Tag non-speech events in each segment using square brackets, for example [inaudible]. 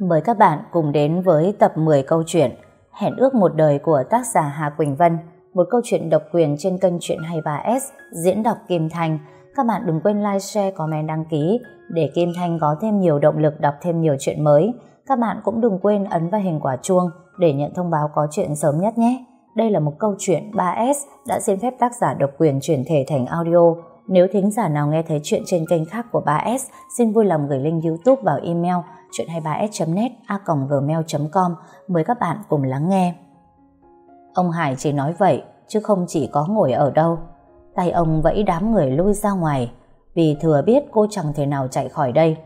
Mời các bạn cùng đến với tập 10 câu chuyện Hẹn ước một đời của tác giả Hà Quỳnh Vân Một câu chuyện độc quyền trên kênh Chuyện 23S Diễn đọc Kim Thanh. Các bạn đừng quên like, share, comment, đăng ký Để Kim Thanh có thêm nhiều động lực đọc thêm nhiều chuyện mới. Các bạn cũng đừng quên ấn vào hình quả chuông Để nhận thông báo có chuyện sớm nhất nhé. Đây là một câu chuyện 3S Đã xin phép tác giả độc quyền chuyển thể thành audio. Nếu thính giả nào nghe thấy chuyện trên kênh khác của 3S Xin vui lòng gửi link youtube vào email chuyện23s.net a.gmail.com mời các bạn cùng lắng nghe. Ông Hải chỉ nói vậy chứ không chỉ có ngồi ở đâu. Tay ông vẫy đám người lui ra ngoài vì thừa biết cô chẳng thể nào chạy khỏi đây.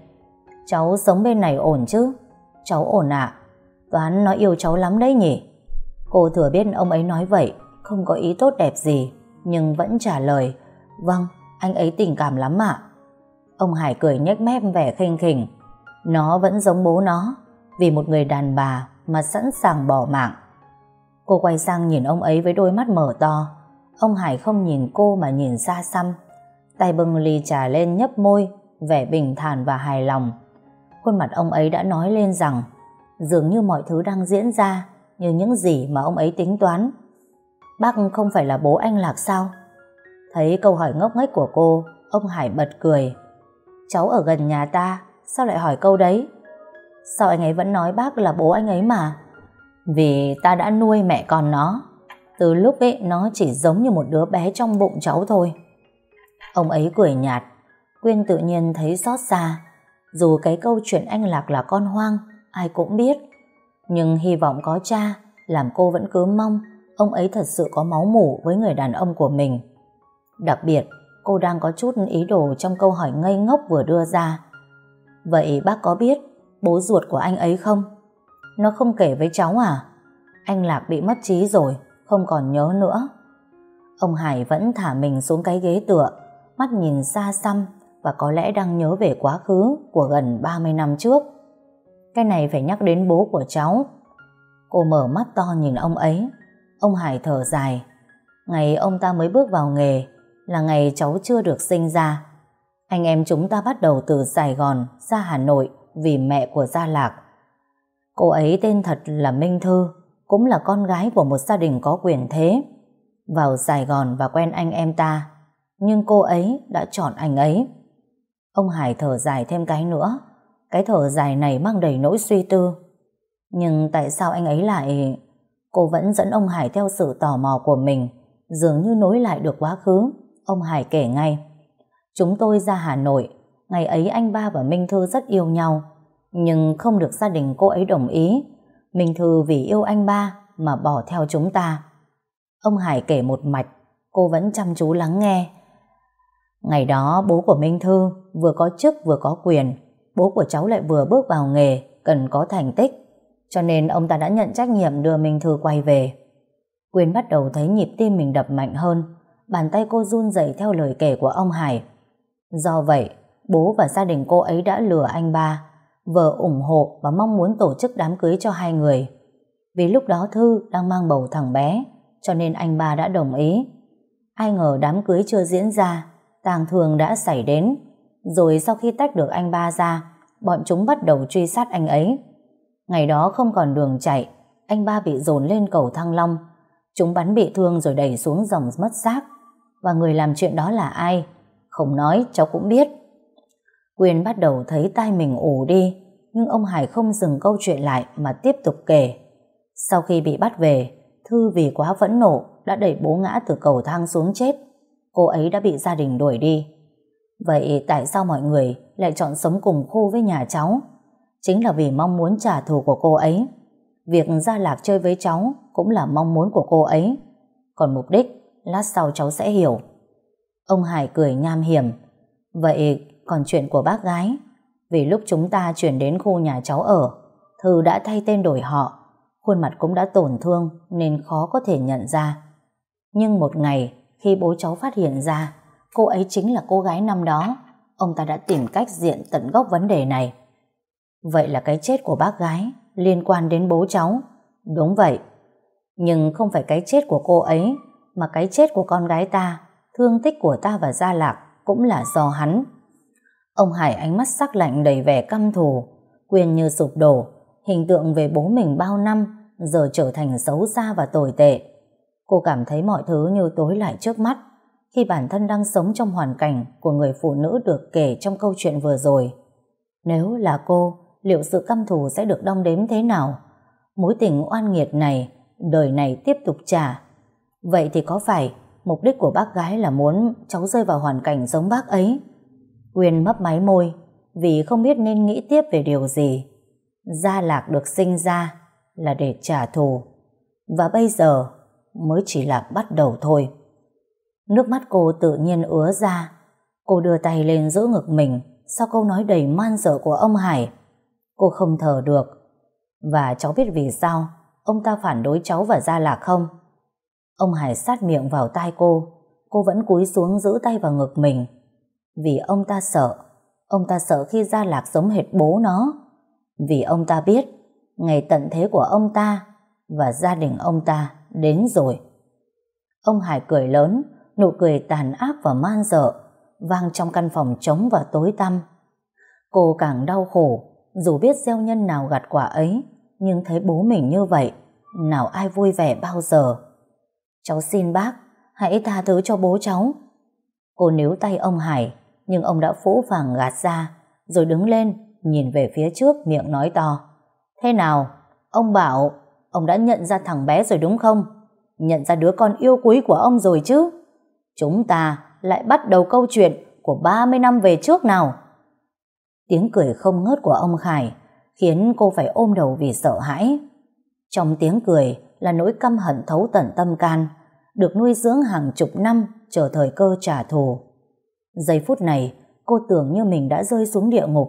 Cháu sống bên này ổn chứ? Cháu ổn ạ. Toán nó yêu cháu lắm đấy nhỉ? Cô thừa biết ông ấy nói vậy không có ý tốt đẹp gì nhưng vẫn trả lời Vâng, anh ấy tình cảm lắm ạ. Ông Hải cười nhếch mép vẻ khinh khỉnh nó vẫn giống bố nó vì một người đàn bà mà sẵn sàng bỏ mạng. Cô quay sang nhìn ông ấy với đôi mắt mở to. Ông Hải không nhìn cô mà nhìn xa xăm. Tay bưng ly trà lên nhấp môi, vẻ bình thản và hài lòng. Khuôn mặt ông ấy đã nói lên rằng dường như mọi thứ đang diễn ra như những gì mà ông ấy tính toán. Bác không phải là bố anh Lạc sao? Thấy câu hỏi ngốc nghếch của cô, ông Hải bật cười. Cháu ở gần nhà ta, Sao lại hỏi câu đấy? Sao anh ấy vẫn nói bác là bố anh ấy mà? Vì ta đã nuôi mẹ con nó. Từ lúc ấy nó chỉ giống như một đứa bé trong bụng cháu thôi. Ông ấy cười nhạt. Quyên tự nhiên thấy xót xa. Dù cái câu chuyện anh Lạc là con hoang, ai cũng biết. Nhưng hy vọng có cha, làm cô vẫn cứ mong ông ấy thật sự có máu mủ với người đàn ông của mình. Đặc biệt, cô đang có chút ý đồ trong câu hỏi ngây ngốc vừa đưa ra. Vậy bác có biết bố ruột của anh ấy không? Nó không kể với cháu à? Anh Lạc bị mất trí rồi, không còn nhớ nữa. Ông Hải vẫn thả mình xuống cái ghế tựa, mắt nhìn xa xăm và có lẽ đang nhớ về quá khứ của gần 30 năm trước. Cái này phải nhắc đến bố của cháu. Cô mở mắt to nhìn ông ấy. Ông Hải thở dài. Ngày ông ta mới bước vào nghề là ngày cháu chưa được sinh ra. Anh em chúng ta bắt đầu từ Sài Gòn ra Hà Nội vì mẹ của Gia Lạc. Cô ấy tên thật là Minh Thư, cũng là con gái của một gia đình có quyền thế. Vào Sài Gòn và quen anh em ta, nhưng cô ấy đã chọn anh ấy. Ông Hải thở dài thêm cái nữa, cái thở dài này mang đầy nỗi suy tư. Nhưng tại sao anh ấy lại... Cô vẫn dẫn ông Hải theo sự tò mò của mình, dường như nối lại được quá khứ. Ông Hải kể ngay. Chúng tôi ra Hà Nội, ngày ấy anh ba và Minh Thư rất yêu nhau, nhưng không được gia đình cô ấy đồng ý. Minh Thư vì yêu anh ba mà bỏ theo chúng ta. Ông Hải kể một mạch, cô vẫn chăm chú lắng nghe. Ngày đó bố của Minh Thư vừa có chức vừa có quyền, bố của cháu lại vừa bước vào nghề, cần có thành tích, cho nên ông ta đã nhận trách nhiệm đưa Minh Thư quay về. Quyên bắt đầu thấy nhịp tim mình đập mạnh hơn, bàn tay cô run rẩy theo lời kể của ông Hải. Do vậy, bố và gia đình cô ấy đã lừa anh ba, vợ ủng hộ và mong muốn tổ chức đám cưới cho hai người. Vì lúc đó Thư đang mang bầu thằng bé, cho nên anh ba đã đồng ý. Ai ngờ đám cưới chưa diễn ra, tàng thường đã xảy đến. Rồi sau khi tách được anh ba ra, bọn chúng bắt đầu truy sát anh ấy. Ngày đó không còn đường chạy, anh ba bị dồn lên cầu Thăng Long. Chúng bắn bị thương rồi đẩy xuống dòng mất xác. Và người làm chuyện đó là ai? Không nói cháu cũng biết. Quyên bắt đầu thấy tai mình ủ đi, nhưng ông Hải không dừng câu chuyện lại mà tiếp tục kể. Sau khi bị bắt về, Thư vì quá phẫn nộ đã đẩy bố ngã từ cầu thang xuống chết. Cô ấy đã bị gia đình đuổi đi. Vậy tại sao mọi người lại chọn sống cùng khu với nhà cháu? Chính là vì mong muốn trả thù của cô ấy. Việc ra Lạc chơi với cháu cũng là mong muốn của cô ấy. Còn mục đích, lát sau cháu sẽ hiểu. Ông Hải cười nham hiểm. Vậy còn chuyện của bác gái? Vì lúc chúng ta chuyển đến khu nhà cháu ở, Thư đã thay tên đổi họ. Khuôn mặt cũng đã tổn thương nên khó có thể nhận ra. Nhưng một ngày, khi bố cháu phát hiện ra cô ấy chính là cô gái năm đó, ông ta đã tìm cách diện tận gốc vấn đề này. Vậy là cái chết của bác gái liên quan đến bố cháu. Đúng vậy. Nhưng không phải cái chết của cô ấy, mà cái chết của con gái ta thương tích của ta và Gia Lạc cũng là do hắn. Ông Hải ánh mắt sắc lạnh đầy vẻ căm thù, quyền như sụp đổ, hình tượng về bố mình bao năm giờ trở thành xấu xa và tồi tệ. Cô cảm thấy mọi thứ như tối lại trước mắt khi bản thân đang sống trong hoàn cảnh của người phụ nữ được kể trong câu chuyện vừa rồi. Nếu là cô, liệu sự căm thù sẽ được đong đếm thế nào? Mối tình oan nghiệt này, đời này tiếp tục trả. Vậy thì có phải mục đích của bác gái là muốn cháu rơi vào hoàn cảnh giống bác ấy? Quyên mấp máy môi, vì không biết nên nghĩ tiếp về điều gì. Gia Lạc được sinh ra là để trả thù. Và bây giờ mới chỉ là bắt đầu thôi. Nước mắt cô tự nhiên ứa ra. Cô đưa tay lên giữ ngực mình sau câu nói đầy man dở của ông Hải. Cô không thở được. Và cháu biết vì sao ông ta phản đối cháu và Gia Lạc không? Ông Hải sát miệng vào tai cô. Cô vẫn cúi xuống giữ tay vào ngực mình. Vì ông ta sợ. Ông ta sợ khi Gia Lạc giống hệt bố nó. Vì ông ta biết ngày tận thế của ông ta và gia đình ông ta đến rồi. Ông Hải cười lớn, nụ cười tàn ác và man dợ, vang trong căn phòng trống và tối tăm. Cô càng đau khổ, dù biết gieo nhân nào gặt quả ấy, nhưng thấy bố mình như vậy, nào ai vui vẻ bao giờ. Cháu xin bác, hãy tha thứ cho bố cháu. Cô níu tay ông Hải, nhưng ông đã phũ phàng gạt ra, rồi đứng lên, nhìn về phía trước miệng nói to. Thế nào, ông bảo ông đã nhận ra thằng bé rồi đúng không? Nhận ra đứa con yêu quý của ông rồi chứ? Chúng ta lại bắt đầu câu chuyện của 30 năm về trước nào. Tiếng cười không ngớt của ông Khải khiến cô phải ôm đầu vì sợ hãi. Trong tiếng cười là nỗi căm hận thấu tận tâm can, được nuôi dưỡng hàng chục năm chờ thời cơ trả thù. Giây phút này, cô tưởng như mình đã rơi xuống địa ngục.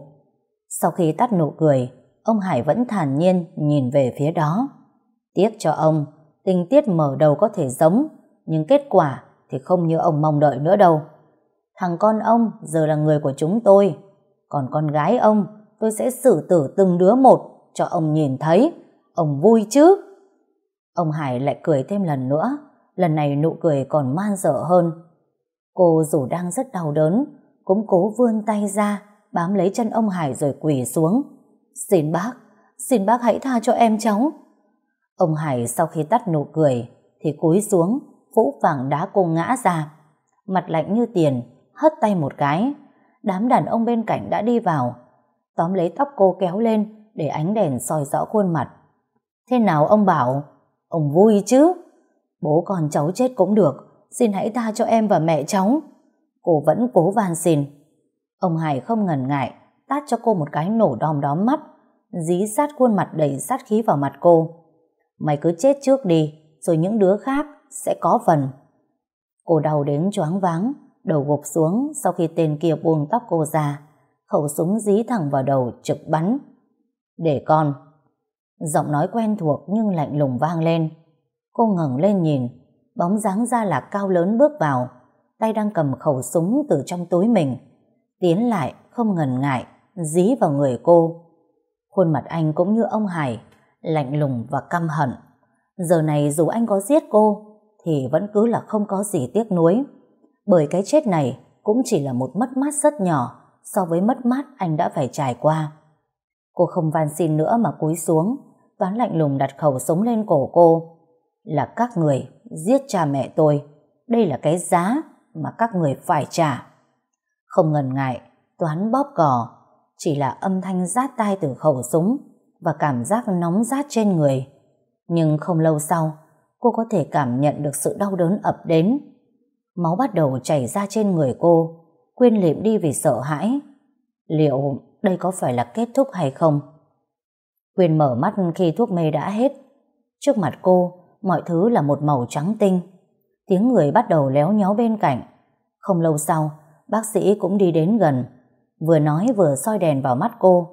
Sau khi tắt nụ cười, ông Hải vẫn thản nhiên nhìn về phía đó. Tiếc cho ông, tình tiết mở đầu có thể giống, nhưng kết quả thì không như ông mong đợi nữa đâu. Thằng con ông giờ là người của chúng tôi, còn con gái ông tôi sẽ xử tử từng đứa một cho ông nhìn thấy. Ông vui chứ? Ông Hải lại cười thêm lần nữa, lần này nụ cười còn man dở hơn. Cô dù đang rất đau đớn, cũng cố vươn tay ra, bám lấy chân ông Hải rồi quỳ xuống. Xin bác, xin bác hãy tha cho em cháu. Ông Hải sau khi tắt nụ cười thì cúi xuống, phũ phẳng đá cô ngã ra. Mặt lạnh như tiền, hất tay một cái. Đám đàn ông bên cạnh đã đi vào, tóm lấy tóc cô kéo lên để ánh đèn soi rõ khuôn mặt. Thế nào ông bảo? Ông vui chứ? Bố con cháu chết cũng được, xin hãy tha cho em và mẹ cháu. Cô vẫn cố van xin. Ông Hải không ngần ngại, tát cho cô một cái nổ đom đóm mắt, dí sát khuôn mặt đầy sát khí vào mặt cô. Mày cứ chết trước đi, rồi những đứa khác sẽ có phần. Cô đau đến choáng váng, đầu gục xuống sau khi tên kia buông tóc cô ra, khẩu súng dí thẳng vào đầu trực bắn. Để con. Giọng nói quen thuộc nhưng lạnh lùng vang lên. Cô ngẩng lên nhìn, bóng dáng ra là cao lớn bước vào, tay đang cầm khẩu súng từ trong túi mình. Tiến lại, không ngần ngại, dí vào người cô. Khuôn mặt anh cũng như ông Hải, lạnh lùng và căm hận. Giờ này dù anh có giết cô, thì vẫn cứ là không có gì tiếc nuối. Bởi cái chết này cũng chỉ là một mất mát rất nhỏ so với mất mát anh đã phải trải qua. Cô không van xin nữa mà cúi xuống, toán lạnh lùng đặt khẩu súng lên cổ cô. Là các người giết cha mẹ tôi, đây là cái giá mà các người phải trả. Không ngần ngại, toán bóp cò, chỉ là âm thanh rát tai từ khẩu súng và cảm giác nóng rát trên người. Nhưng không lâu sau, cô có thể cảm nhận được sự đau đớn ập đến. Máu bắt đầu chảy ra trên người cô, quên liệm đi vì sợ hãi. Liệu đây có phải là kết thúc hay không? Quyền mở mắt khi thuốc mê đã hết. Trước mặt cô, mọi thứ là một màu trắng tinh. Tiếng người bắt đầu léo nhéo bên cạnh. Không lâu sau, bác sĩ cũng đi đến gần. Vừa nói vừa soi đèn vào mắt cô.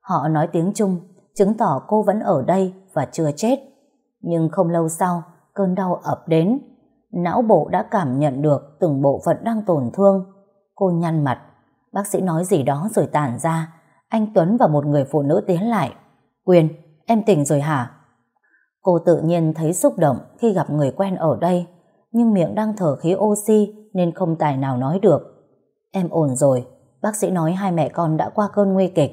Họ nói tiếng Trung, chứng tỏ cô vẫn ở đây và chưa chết. Nhưng không lâu sau, cơn đau ập đến. Não bộ đã cảm nhận được từng bộ phận đang tổn thương. Cô nhăn mặt. Bác sĩ nói gì đó rồi tản ra. Anh Tuấn và một người phụ nữ tiến lại. Quyền, em tỉnh rồi hả? Cô tự nhiên thấy xúc động khi gặp người quen ở đây. Nhưng miệng đang thở khí oxy nên không tài nào nói được. Em ổn rồi. Bác sĩ nói hai mẹ con đã qua cơn nguy kịch.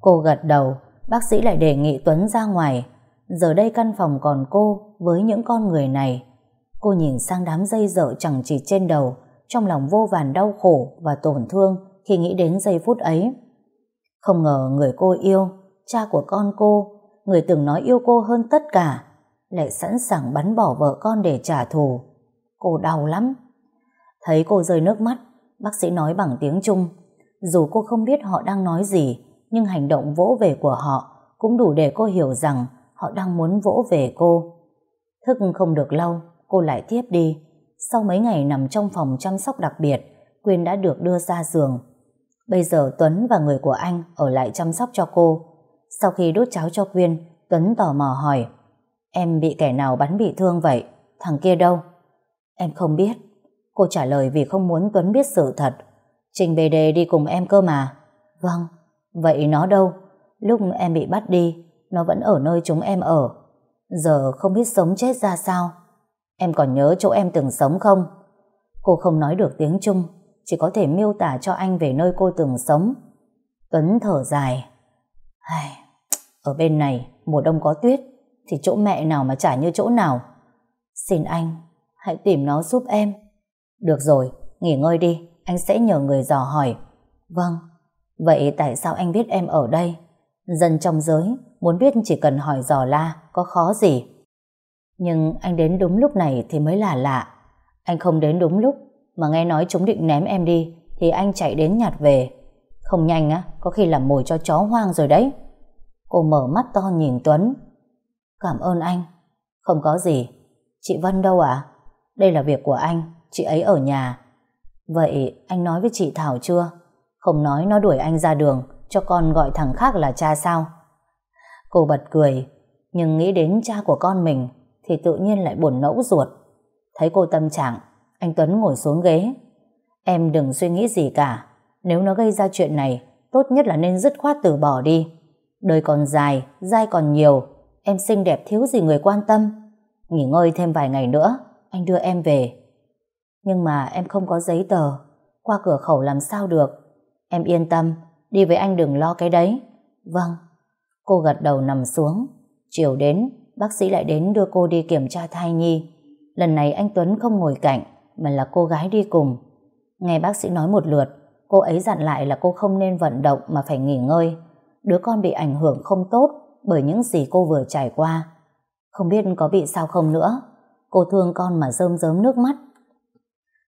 Cô gật đầu bác sĩ lại đề nghị Tuấn ra ngoài. Giờ đây căn phòng còn cô với những con người này. Cô nhìn sang đám dây dở chẳng chỉ trên đầu, trong lòng vô vàn đau khổ và tổn thương khi nghĩ đến giây phút ấy. Không ngờ người cô yêu, cha của con cô, người từng nói yêu cô hơn tất cả, lại sẵn sàng bắn bỏ vợ con để trả thù. Cô đau lắm. Thấy cô rơi nước mắt, bác sĩ nói bằng tiếng Trung. Dù cô không biết họ đang nói gì, nhưng hành động vỗ về của họ cũng đủ để cô hiểu rằng họ đang muốn vỗ về cô. Thức không được lâu, cô lại tiếp đi. Sau mấy ngày nằm trong phòng chăm sóc đặc biệt, Quyên đã được đưa ra giường. Bây giờ Tuấn và người của anh ở lại chăm sóc cho cô. Sau khi đút cháo cho Quyên, Tuấn tò mò hỏi Em bị kẻ nào bắn bị thương vậy? Thằng kia đâu? Em không biết. Cô trả lời vì không muốn Tuấn biết sự thật. Trình BD đi cùng em cơ mà. Vâng. Vậy nó đâu? Lúc em bị bắt đi, nó vẫn ở nơi chúng em ở. Giờ không biết sống chết ra sao. Em còn nhớ chỗ em từng sống không? Cô không nói được tiếng Trung, chỉ có thể miêu tả cho anh về nơi cô từng sống. Tuấn thở dài. Ai, ở bên này, mùa đông có tuyết, thì chỗ mẹ nào mà chả như chỗ nào. Xin anh, hãy tìm nó giúp em. Được rồi, nghỉ ngơi đi, anh sẽ nhờ người dò hỏi. Vâng, vậy tại sao anh biết em ở đây? Dân trong giới, muốn biết chỉ cần hỏi dò la, có khó gì. Nhưng anh đến đúng lúc này thì mới là lạ. Anh không đến đúng lúc, mà nghe nói chúng định ném em đi, thì anh chạy đến nhặt về. Không nhanh á, có khi làm mồi cho chó hoang rồi đấy. Cô mở mắt to nhìn Tuấn. Cảm ơn anh. Không có gì. Chị Vân đâu ạ? Đây là việc của anh, chị ấy ở nhà. Vậy anh nói với chị Thảo chưa? Không nói nó đuổi anh ra đường, cho con gọi thằng khác là cha sao? Cô bật cười, nhưng nghĩ đến cha của con mình thì tự nhiên lại buồn nẫu ruột. Thấy cô tâm trạng, anh Tuấn ngồi xuống ghế. Em đừng suy nghĩ gì cả. Nếu nó gây ra chuyện này, tốt nhất là nên dứt khoát từ bỏ đi. Đời còn dài, dai còn nhiều, em xinh đẹp thiếu gì người quan tâm. Nghỉ ngơi thêm vài ngày nữa, anh đưa em về. Nhưng mà em không có giấy tờ, qua cửa khẩu làm sao được. Em yên tâm, đi với anh đừng lo cái đấy. Vâng. Cô gật đầu nằm xuống. Chiều đến, bác sĩ lại đến đưa cô đi kiểm tra thai nhi. Lần này anh Tuấn không ngồi cạnh, mà là cô gái đi cùng. Nghe bác sĩ nói một lượt, cô ấy dặn lại là cô không nên vận động mà phải nghỉ ngơi. Đứa con bị ảnh hưởng không tốt bởi những gì cô vừa trải qua. Không biết có bị sao không nữa. Cô thương con mà rơm rớm nước mắt.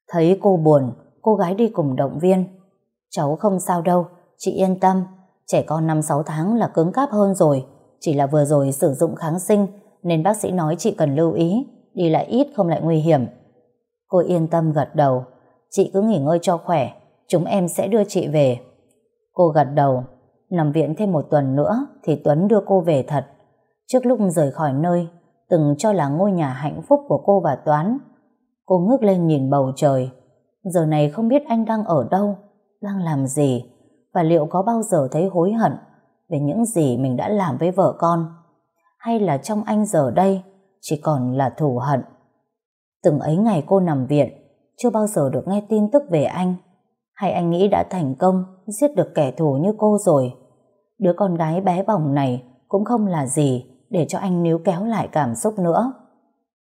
Thấy cô buồn, cô gái đi cùng động viên. Cháu không sao đâu, chị yên tâm. Trẻ con 5-6 tháng là cứng cáp hơn rồi. Chỉ là vừa rồi sử dụng kháng sinh nên bác sĩ nói chị cần lưu ý. Đi lại ít không lại nguy hiểm. Cô yên tâm gật đầu. Chị cứ nghỉ ngơi cho khỏe. Chúng em sẽ đưa chị về. Cô gật đầu. Nằm viện thêm một tuần nữa thì Tuấn đưa cô về thật. Trước lúc rời khỏi nơi, từng cho là ngôi nhà hạnh phúc của cô và Toán. Cô ngước lên nhìn bầu trời. Giờ này không biết anh đang ở đâu, đang làm gì, và liệu có bao giờ thấy hối hận về những gì mình đã làm với vợ con. Hay là trong anh giờ đây chỉ còn là thù hận. Từng ấy ngày cô nằm viện, chưa bao giờ được nghe tin tức về anh. Hay anh nghĩ đã thành công giết được kẻ thù như cô rồi. Đứa con gái bé bỏng này cũng không là gì để cho anh níu kéo lại cảm xúc nữa.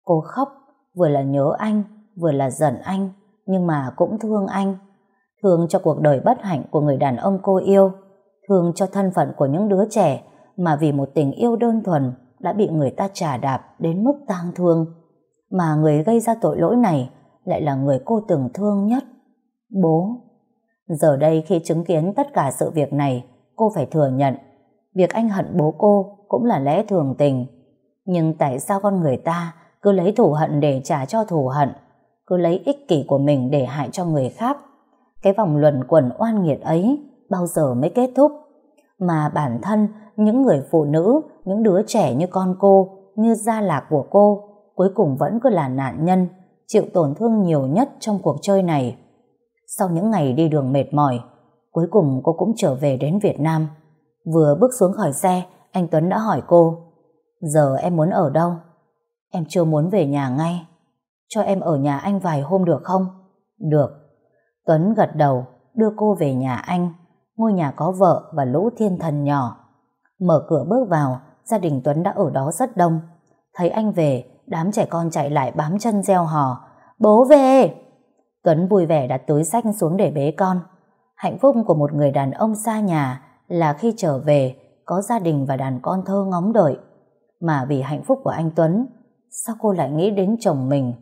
Cô khóc, vừa là nhớ anh, vừa là giận anh, nhưng mà cũng thương anh. Thương cho cuộc đời bất hạnh của người đàn ông cô yêu, thương cho thân phận của những đứa trẻ mà vì một tình yêu đơn thuần đã bị người ta trả đạp đến mức tang thương. Mà người gây ra tội lỗi này lại là người cô từng thương nhất, bố. Giờ đây khi chứng kiến tất cả sự việc này, cô phải thừa nhận, việc anh hận bố cô cũng là lẽ thường tình. Nhưng tại sao con người ta cứ lấy thù hận để trả cho thù hận, cứ lấy ích kỷ của mình để hại cho người khác? Cái vòng luẩn quẩn oan nghiệt ấy bao giờ mới kết thúc? Mà bản thân những người phụ nữ, những đứa trẻ như con cô, như gia lạc của cô, cuối cùng vẫn cứ là nạn nhân, chịu tổn thương nhiều nhất trong cuộc chơi này. Sau những ngày đi đường mệt mỏi, cuối cùng cô cũng trở về đến Việt Nam. Vừa bước xuống khỏi xe, anh Tuấn đã hỏi cô, giờ em muốn ở đâu? Em chưa muốn về nhà ngay. Cho em ở nhà anh vài hôm được không? Được. Tuấn gật đầu, đưa cô về nhà anh, ngôi nhà có vợ và lũ thiên thần nhỏ. Mở cửa bước vào, gia đình Tuấn đã ở đó rất đông. Thấy anh về, đám trẻ con chạy lại bám chân gieo hò. Bố về! Tuấn vui vẻ đặt túi sách xuống để bế con. Hạnh phúc của một người đàn ông xa nhà là khi trở về có gia đình và đàn con thơ ngóng đợi. Mà vì hạnh phúc của anh Tuấn, sao cô lại nghĩ đến chồng mình?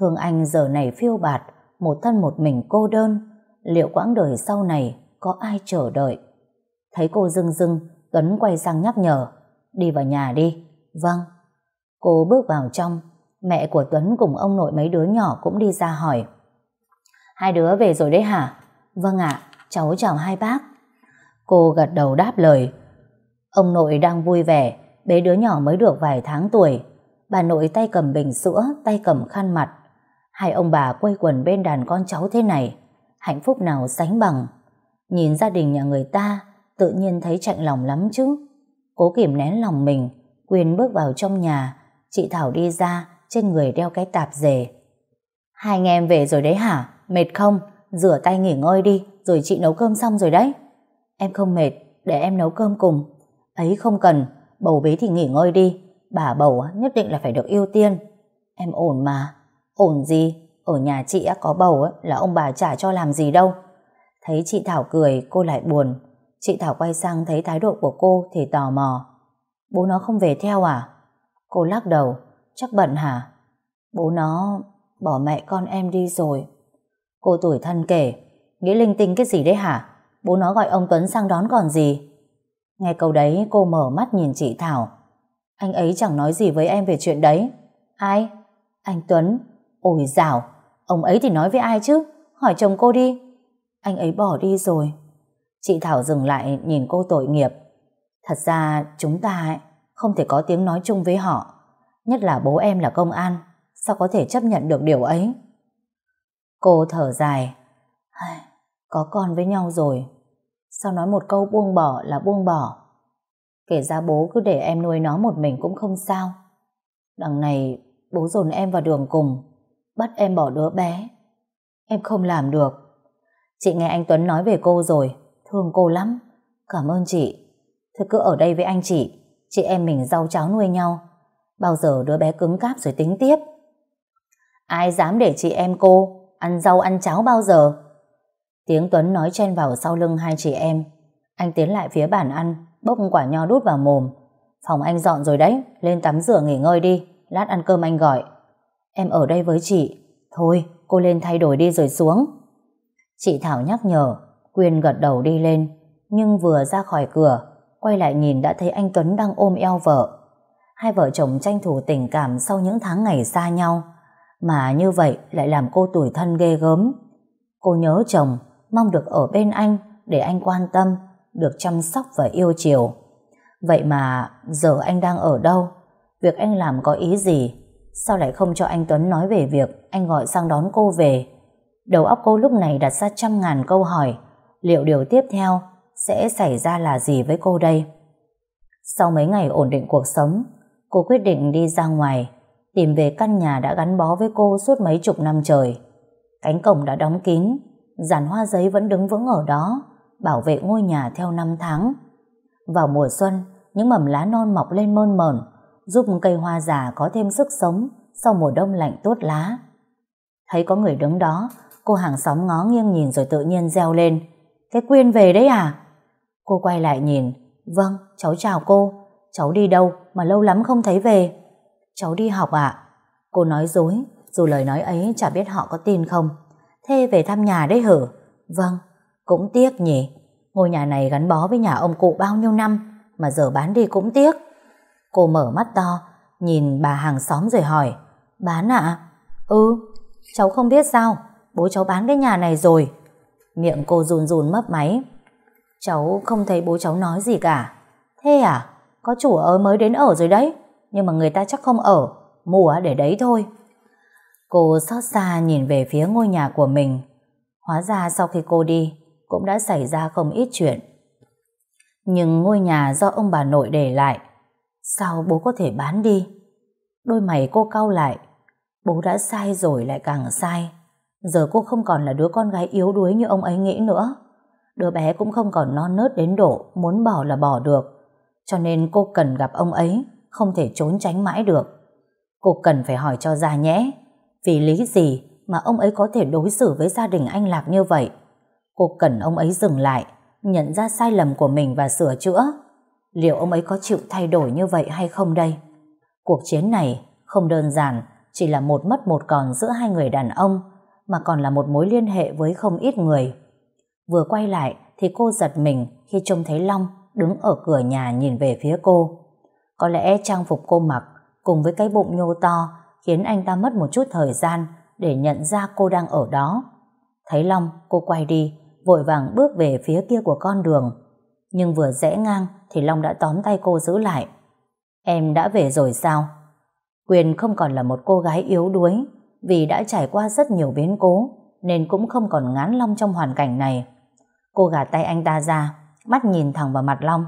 Thương anh giờ này phiêu bạt, một thân một mình cô đơn, liệu quãng đời sau này có ai chờ đợi? Thấy cô dưng dưng, Tuấn quay sang nhắc nhở, đi vào nhà đi. Vâng. Cô bước vào trong, mẹ của Tuấn cùng ông nội mấy đứa nhỏ cũng đi ra hỏi. Hai đứa về rồi đấy hả? Vâng ạ, cháu chào hai bác. Cô gật đầu đáp lời. Ông nội đang vui vẻ, bế đứa nhỏ mới được vài tháng tuổi. Bà nội tay cầm bình sữa, tay cầm khăn mặt. Hai ông bà quây quần bên đàn con cháu thế này, hạnh phúc nào sánh bằng. Nhìn gia đình nhà người ta, tự nhiên thấy chạnh lòng lắm chứ. Cố kìm nén lòng mình, Quyên bước vào trong nhà, chị Thảo đi ra, trên người đeo cái tạp dề. Hai anh em về rồi đấy hả? Mệt không? Rửa tay nghỉ ngơi đi, rồi chị nấu cơm xong rồi đấy. Em không mệt, để em nấu cơm cùng. Ấy không cần, bầu bế thì nghỉ ngơi đi. Bà bầu nhất định là phải được ưu tiên. Em ổn mà. Ổn gì? Ở nhà chị có bầu là ông bà trả cho làm gì đâu. Thấy chị Thảo cười, cô lại buồn. Chị Thảo quay sang thấy thái độ của cô thì tò mò. Bố nó không về theo à? Cô lắc đầu, chắc bận hả? Bố nó bỏ mẹ con em đi rồi. Cô tuổi thân kể, nghĩ linh tinh cái gì đấy hả? Bố nó gọi ông Tuấn sang đón còn gì? Nghe câu đấy cô mở mắt nhìn chị Thảo. Anh ấy chẳng nói gì với em về chuyện đấy. Ai? Anh Tuấn. Ôi dào, ông ấy thì nói với ai chứ? Hỏi chồng cô đi. Anh ấy bỏ đi rồi. Chị Thảo dừng lại nhìn cô tội nghiệp. Thật ra chúng ta ấy, không thể có tiếng nói chung với họ. Nhất là bố em là công an. Sao có thể chấp nhận được điều ấy? Cô thở dài. Có con với nhau rồi. Sao nói một câu buông bỏ là buông bỏ? Kể ra bố cứ để em nuôi nó một mình cũng không sao. Đằng này bố dồn em vào đường cùng, bắt em bỏ đứa bé. Em không làm được. Chị nghe anh Tuấn nói về cô rồi, thương cô lắm. Cảm ơn chị. Thôi cứ ở đây với anh chị, chị em mình rau cháo nuôi nhau. Bao giờ đứa bé cứng cáp rồi tính tiếp. Ai dám để chị em cô ăn rau ăn cháo bao giờ? Tiếng Tuấn nói chen vào sau lưng hai chị em. Anh tiến lại phía bàn ăn, bốc quả nho đút vào mồm. Phòng anh dọn rồi đấy, lên tắm rửa nghỉ ngơi đi, lát ăn cơm anh gọi. Em ở đây với chị. Thôi, cô lên thay đổi đi rồi xuống. Chị Thảo nhắc nhở, Quyên gật đầu đi lên, nhưng vừa ra khỏi cửa, quay lại nhìn đã thấy anh Tuấn đang ôm eo vợ. Hai vợ chồng tranh thủ tình cảm sau những tháng ngày xa nhau, mà như vậy lại làm cô tủi thân ghê gớm. Cô nhớ chồng, mong được ở bên anh để anh quan tâm, được chăm sóc và yêu chiều. Vậy mà giờ anh đang ở đâu? Việc anh làm có ý gì? Sao lại không cho anh Tuấn nói về việc anh gọi sang đón cô về? Đầu óc cô lúc này đặt ra trăm ngàn câu hỏi. Liệu điều tiếp theo sẽ xảy ra là gì với cô đây? Sau mấy ngày ổn định cuộc sống, cô quyết định đi ra ngoài, tìm về căn nhà đã gắn bó với cô suốt mấy chục năm trời. Cánh cổng đã đóng kín, giàn hoa giấy vẫn đứng vững ở đó, bảo vệ ngôi nhà theo năm tháng. Vào mùa xuân, những mầm lá non mọc lên mơn mởn, giúp cây hoa già có thêm sức sống sau mùa đông lạnh tuốt lá. Thấy có người đứng đó, cô hàng xóm ngó nghiêng nhìn rồi tự nhiên reo lên. Cái Quyên về đấy à? Cô quay lại nhìn. Vâng, cháu chào cô. Cháu đi đâu mà lâu lắm không thấy về? Cháu đi học ạ. Cô nói dối, dù lời nói ấy chả biết họ có tin không. Thế về thăm nhà đấy hử? Vâng, cũng tiếc nhỉ. Ngôi nhà này gắn bó với nhà ông cụ bao nhiêu năm mà giờ bán đi cũng tiếc. Cô mở mắt to, nhìn bà hàng xóm rồi hỏi Bán ạ? Ừ, cháu không biết sao, bố cháu bán cái nhà này rồi. Miệng cô run run mấp máy. Cháu không thấy bố cháu nói gì cả. Thế à? Có chủ ở mới đến ở rồi đấy, nhưng mà người ta chắc không ở, mua để đấy thôi. Cô xót xa nhìn về phía ngôi nhà của mình. Hóa ra sau khi cô đi, cũng đã xảy ra không ít chuyện. Nhưng ngôi nhà do ông bà nội để lại, sao bố có thể bán đi? Đôi mày cô cau lại, bố đã sai rồi lại càng sai. Giờ cô không còn là đứa con gái yếu đuối như ông ấy nghĩ nữa. Đứa bé cũng không còn non nớt đến độ muốn bỏ là bỏ được. cho nên cô cần gặp ông ấy, không thể trốn tránh mãi được. Cô cần phải hỏi cho ra nhé, vì lý gì mà ông ấy có thể đối xử với gia đình anh Lạc như vậy? Cô cần ông ấy dừng lại, nhận ra sai lầm của mình và sửa chữa. Liệu ông ấy có chịu thay đổi như vậy hay không đây? Cuộc chiến này không đơn giản, chỉ là một mất một còn giữa hai người đàn ông, mà còn là một mối liên hệ với không ít người. Vừa quay lại thì cô giật mình khi trông thấy Long đứng ở cửa nhà nhìn về phía cô. Có lẽ trang phục cô mặc cùng với cái bụng nhô to khiến anh ta mất một chút thời gian để nhận ra cô đang ở đó. Thấy Long, cô quay đi, vội vàng bước về phía kia của con đường. Nhưng vừa rẽ ngang thì Long đã tóm tay cô giữ lại. Em đã về rồi sao? Quyền không còn là một cô gái yếu đuối vì đã trải qua rất nhiều biến cố nên cũng không còn ngán Long trong hoàn cảnh này. Cô gạt tay anh ta ra, mắt nhìn thẳng vào mặt Long.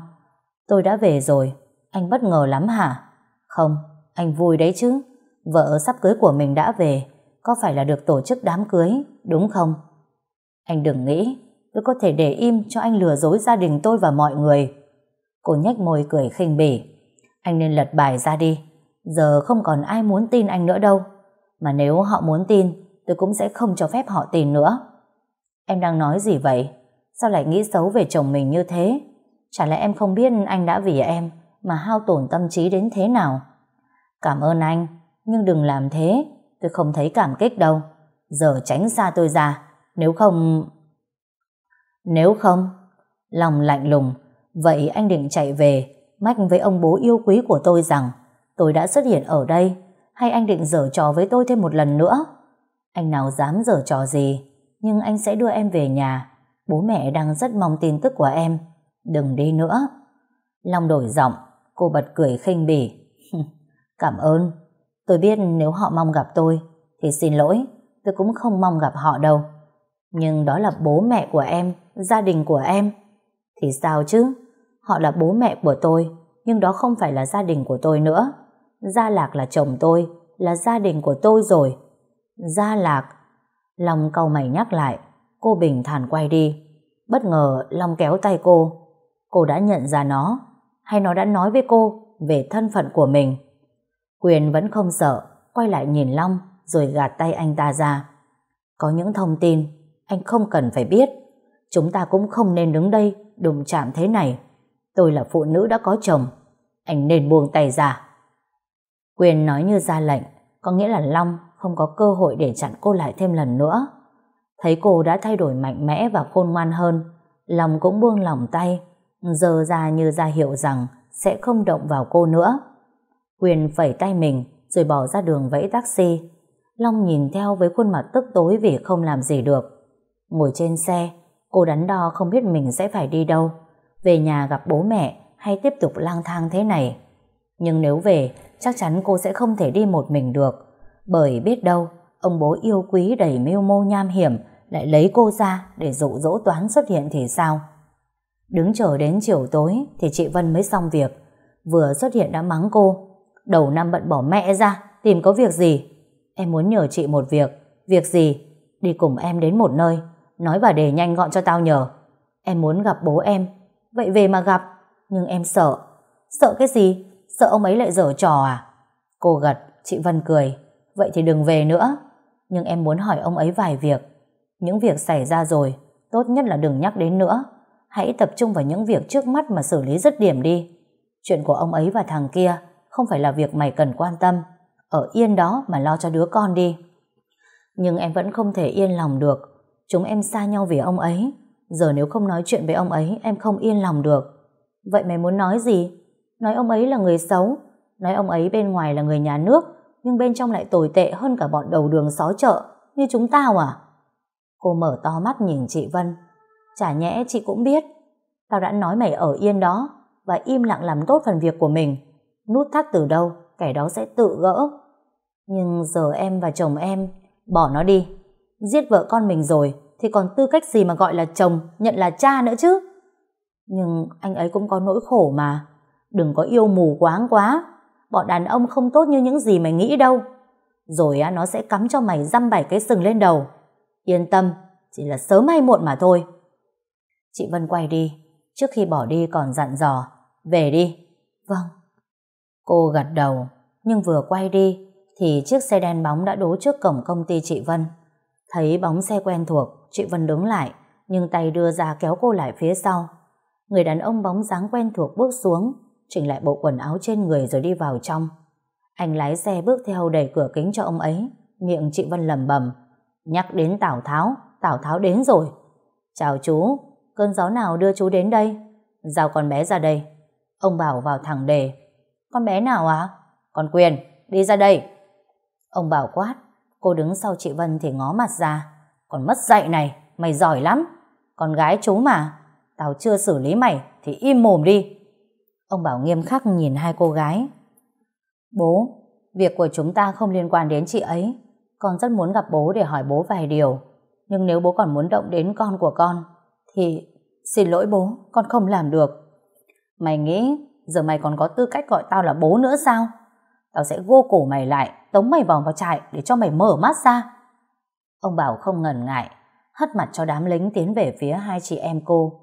Tôi đã về rồi, anh bất ngờ lắm hả? Không, anh vui đấy chứ. Vợ sắp cưới của mình đã về, có phải là được tổ chức đám cưới, đúng không? Anh đừng nghĩ, tôi có thể để im cho anh lừa dối gia đình tôi và mọi người. Cô nhếch môi cười khinh bỉ. Anh nên lật bài ra đi, giờ không còn ai muốn tin anh nữa đâu. Mà nếu họ muốn tin, tôi cũng sẽ không cho phép họ tin nữa. Em đang nói gì vậy? Sao lại nghĩ xấu về chồng mình như thế? Chả lẽ em không biết anh đã vì em mà hao tổn tâm trí đến thế nào? Cảm ơn anh, nhưng đừng làm thế. Tôi không thấy cảm kích đâu. Giờ tránh xa tôi ra, nếu không... Nếu không... Lòng lạnh lùng, vậy anh định chạy về, mách với ông bố yêu quý của tôi rằng tôi đã xuất hiện ở đây, hay anh định dở trò với tôi thêm một lần nữa? Anh nào dám dở trò gì, nhưng anh sẽ đưa em về nhà. Bố mẹ đang rất mong tin tức của em. Đừng đi nữa. Long đổi giọng, cô bật cười khinh bỉ. [laughs] Cảm ơn. Tôi biết nếu họ mong gặp tôi, thì xin lỗi, tôi cũng không mong gặp họ đâu. Nhưng đó là bố mẹ của em, gia đình của em. Thì sao chứ? Họ là bố mẹ của tôi, nhưng đó không phải là gia đình của tôi nữa. Gia Lạc là chồng tôi, là gia đình của tôi rồi. Gia Lạc. Long câu mày nhắc lại, cô bình thản quay đi. Bất ngờ Long kéo tay cô. Cô đã nhận ra nó, hay nó đã nói với cô về thân phận của mình. Quyền vẫn không sợ, quay lại nhìn Long rồi gạt tay anh ta ra. Có những thông tin anh không cần phải biết. Chúng ta cũng không nên đứng đây đụng chạm thế này. Tôi là phụ nữ đã có chồng. Anh nên buông tay ra. Quyền nói như ra lệnh, có nghĩa là Long không có cơ hội để chặn cô lại thêm lần nữa. Thấy cô đã thay đổi mạnh mẽ và khôn ngoan hơn, Long cũng buông lỏng tay, giờ ra như ra hiệu rằng sẽ không động vào cô nữa. Quyền phẩy tay mình rồi bỏ ra đường vẫy taxi. Long nhìn theo với khuôn mặt tức tối vì không làm gì được. Ngồi trên xe, cô đắn đo không biết mình sẽ phải đi đâu. Về nhà gặp bố mẹ hay tiếp tục lang thang thế này. Nhưng nếu về, chắc chắn cô sẽ không thể đi một mình được. Bởi biết đâu, ông bố yêu quý đầy mưu mô nham hiểm lại lấy cô ra để dụ dỗ toán xuất hiện thì sao? Đứng chờ đến chiều tối thì chị Vân mới xong việc. Vừa xuất hiện đã mắng cô. Đầu năm bận bỏ mẹ ra, tìm có việc gì? Em muốn nhờ chị một việc. Việc gì? Đi cùng em đến một nơi. Nói bà đề nhanh gọn cho tao nhờ. Em muốn gặp bố em. Vậy về mà gặp. Nhưng em sợ. Sợ cái gì? Sợ ông ấy lại dở trò à? Cô gật, chị Vân cười. Vậy thì đừng về nữa. Nhưng em muốn hỏi ông ấy vài việc. Những việc xảy ra rồi, tốt nhất là đừng nhắc đến nữa. Hãy tập trung vào những việc trước mắt mà xử lý dứt điểm đi. Chuyện của ông ấy và thằng kia không phải là việc mày cần quan tâm. Ở yên đó mà lo cho đứa con đi. Nhưng em vẫn không thể yên lòng được. Chúng em xa nhau vì ông ấy. Giờ nếu không nói chuyện với ông ấy, em không yên lòng được. Vậy mày muốn nói gì? Nói ông ấy là người xấu. Nói ông ấy bên ngoài là người nhà nước, nhưng bên trong lại tồi tệ hơn cả bọn đầu đường xó chợ, như chúng tao à? Cô mở to mắt nhìn chị Vân. Chả nhẽ chị cũng biết. Tao đã nói mày ở yên đó và im lặng làm tốt phần việc của mình. Nút thắt từ đâu, kẻ đó sẽ tự gỡ. Nhưng giờ em và chồng em, bỏ nó đi. Giết vợ con mình rồi, thì còn tư cách gì mà gọi là chồng, nhận là cha nữa chứ. Nhưng anh ấy cũng có nỗi khổ mà. Đừng có yêu mù quáng quá. Bọn đàn ông không tốt như những gì mày nghĩ đâu. Rồi nó sẽ cắm cho mày dăm bảy cái sừng lên đầu. Yên tâm, chỉ là sớm hay muộn mà thôi. Chị Vân quay đi, trước khi bỏ đi còn dặn dò, về đi, Vâng. Cô gật đầu, nhưng vừa quay đi thì chiếc xe đen bóng đã đỗ trước cổng công ty chị Vân. Thấy bóng xe quen thuộc, chị Vân đứng lại, nhưng tay đưa ra kéo cô lại phía sau. Người đàn ông bóng dáng quen thuộc bước xuống, chỉnh lại bộ quần áo trên người rồi đi vào trong. Anh lái xe bước theo đẩy cửa kính cho ông ấy, miệng chị Vân lầm bầm. Nhắc đến Tào Tháo, Tào Tháo đến rồi. Chào chú, cơn gió nào đưa chú đến đây? Giao con bé ra đây. Ông Bảo vào thẳng đề. Con bé nào à? Con Quyền, đi ra đây. Ông Bảo quát, cô đứng sau chị Vân thì ngó mặt ra. Còn mất dạy này, mày giỏi lắm. Con gái chú mà, tao chưa xử lý mày thì im mồm đi. Ông Bảo nghiêm khắc nhìn hai cô gái. Bố, việc của chúng ta không liên quan đến chị ấy. Con rất muốn gặp bố để hỏi bố vài điều. Nhưng nếu bố còn muốn động đến con của con, thì xin lỗi bố, con không làm được. Mày nghĩ giờ mày còn có tư cách gọi tao là bố nữa sao? Tao sẽ gô cổ mày lại, tống mày vòng vào trại để cho mày mở mắt ra. Ông Bảo không ngần ngại, hất mặt cho đám lính tiến về phía hai chị em cô.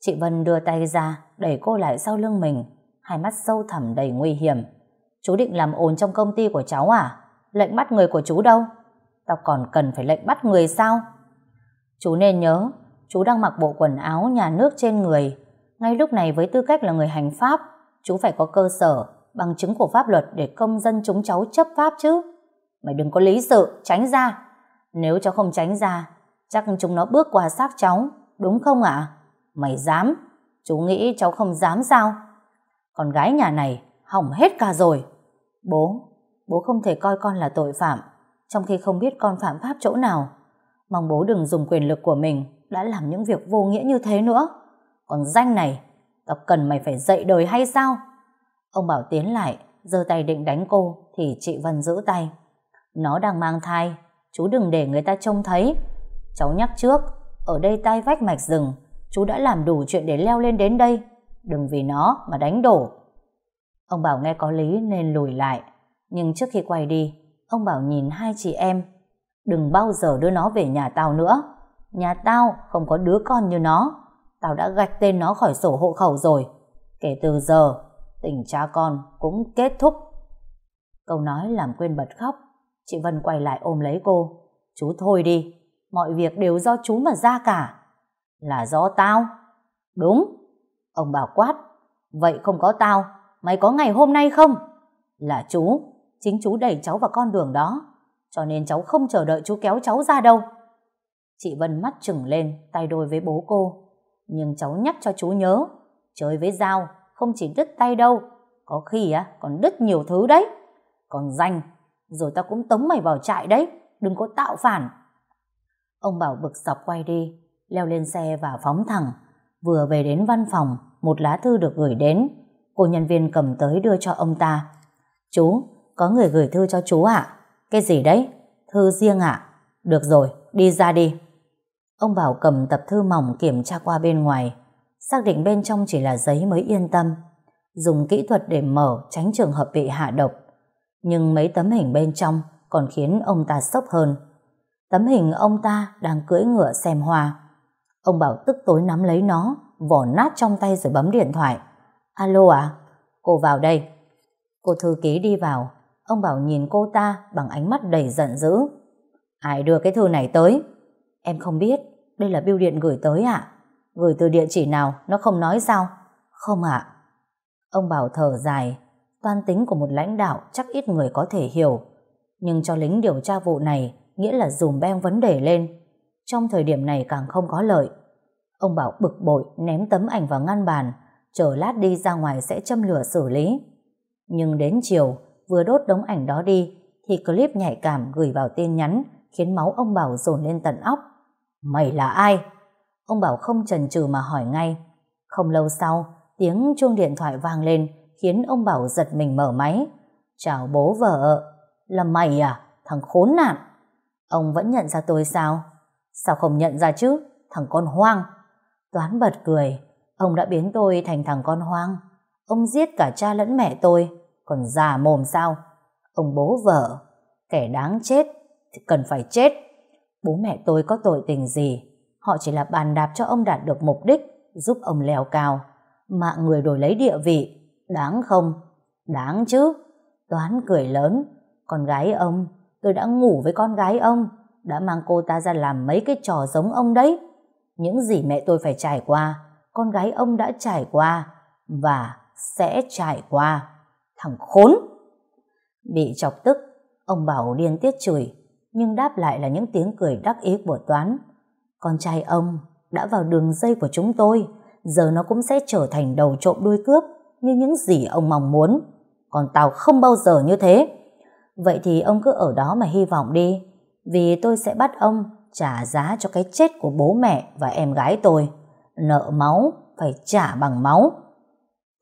Chị Vân đưa tay ra, đẩy cô lại sau lưng mình, hai mắt sâu thẳm đầy nguy hiểm. Chú định làm ồn trong công ty của cháu à? Lệnh bắt người của chú đâu? Tao còn cần phải lệnh bắt người sao? Chú nên nhớ, chú đang mặc bộ quần áo nhà nước trên người. Ngay lúc này với tư cách là người hành pháp, chú phải có cơ sở, bằng chứng của pháp luật để công dân chúng cháu chấp pháp chứ. Mày đừng có lý sự, tránh ra. Nếu cháu không tránh ra, chắc chúng nó bước qua xác cháu, đúng không ạ? Mày dám? Chú nghĩ cháu không dám sao? Con gái nhà này hỏng hết cả rồi. Bố, bố không thể coi con là tội phạm, trong khi không biết con phạm pháp chỗ nào. Mong bố đừng dùng quyền lực của mình đã làm những việc vô nghĩa như thế nữa. Còn danh này, tao cần mày phải dậy đời hay sao? Ông Bảo tiến lại, giơ tay định đánh cô, thì chị Vân giữ tay. Nó đang mang thai, chú đừng để người ta trông thấy. Cháu nhắc trước, ở đây tai vách mạch rừng, chú đã làm đủ chuyện để leo lên đến đây. Đừng vì nó mà đánh đổ. Ông Bảo nghe có lý nên lùi lại. Nhưng trước khi quay đi, ông Bảo nhìn hai chị em. Đừng bao giờ đưa nó về nhà tao nữa. Nhà tao không có đứa con như nó. Tao đã gạch tên nó khỏi sổ hộ khẩu rồi. Kể từ giờ, tình cha con cũng kết thúc. Câu nói làm quên bật khóc. Chị Vân quay lại ôm lấy cô. Chú thôi đi, mọi việc đều do chú mà ra cả. Là do tao? Đúng. Ông bảo quát. Vậy không có tao, mày có ngày hôm nay không? Là chú, chính chú đẩy cháu vào con đường đó. Cho nên cháu không chờ đợi chú kéo cháu ra đâu. Chị Vân mắt trừng lên, tay đôi với bố cô. Nhưng cháu nhắc cho chú nhớ, chơi với dao không chỉ đứt tay đâu, có khi á còn đứt nhiều thứ đấy. Còn danh, rồi tao cũng tống mày vào trại đấy, đừng có tạo phản. Ông Bảo bực dọc quay đi, leo lên xe và phóng thẳng. Vừa về đến văn phòng, một lá thư được gửi đến. Cô nhân viên cầm tới đưa cho ông ta. Chú, có người gửi thư cho chú ạ. Cái gì đấy? Thư riêng ạ? Được rồi, đi ra đi. Ông Bảo cầm tập thư mỏng kiểm tra qua bên ngoài, xác định bên trong chỉ là giấy mới yên tâm, dùng kỹ thuật để mở tránh trường hợp bị hạ độc. Nhưng mấy tấm hình bên trong còn khiến ông ta sốc hơn. Tấm hình ông ta đang cưỡi ngựa xem hoa. Ông Bảo tức tối nắm lấy nó, vỏ nát trong tay rồi bấm điện thoại. Alo à? Cô vào đây. Cô thư ký đi vào. Ông Bảo nhìn cô ta bằng ánh mắt đầy giận dữ. Ai đưa cái thư này tới? Em không biết, đây là bưu điện gửi tới ạ. Gửi từ địa chỉ nào, nó không nói sao? Không ạ. Ông Bảo thở dài, toan tính của một lãnh đạo chắc ít người có thể hiểu. Nhưng cho lính điều tra vụ này nghĩa là dùm beng vấn đề lên. Trong thời điểm này càng không có lợi. Ông Bảo bực bội ném tấm ảnh vào ngăn bàn, chờ lát đi ra ngoài sẽ châm lửa xử lý. Nhưng đến chiều, vừa đốt đống ảnh đó đi, thì clip nhạy cảm gửi vào tin nhắn khiến máu ông Bảo dồn lên tận óc. Mày là ai? Ông Bảo không chần chừ mà hỏi ngay. Không lâu sau, tiếng chuông điện thoại vang lên khiến ông Bảo giật mình mở máy. Chào bố vợ. Là mày à? Thằng khốn nạn. Ông vẫn nhận ra tôi sao? Sao không nhận ra chứ? Thằng con hoang. Toán bật cười. Ông đã biến tôi thành thằng con hoang. Ông giết cả cha lẫn mẹ tôi. Còn già mồm sao? Ông bố vợ. Kẻ đáng chết thì cần phải chết. Bố mẹ tôi có tội tình gì? Họ chỉ là bàn đạp cho ông đạt được mục đích, giúp ông leo cao. Mạng người đổi lấy địa vị, Đáng không? Đáng chứ. Toán cười lớn. Con gái ông, tôi đã ngủ với con gái ông, đã mang cô ta ra làm mấy cái trò giống ông đấy. Những gì mẹ tôi phải trải qua, con gái ông đã trải qua, và sẽ trải qua. Thằng khốn! Bị chọc tức, ông Bảo điên tiết chửi, nhưng đáp lại là những tiếng cười đắc ý của Toán. Con trai ông đã vào đường dây của chúng tôi, giờ nó cũng sẽ trở thành đầu trộm đuôi cướp như những gì ông mong muốn. Còn tao không bao giờ như thế. Vậy thì ông cứ ở đó mà hy vọng đi, vì tôi sẽ bắt ông trả giá cho cái chết của bố mẹ và em gái tôi. Nợ máu phải trả bằng máu.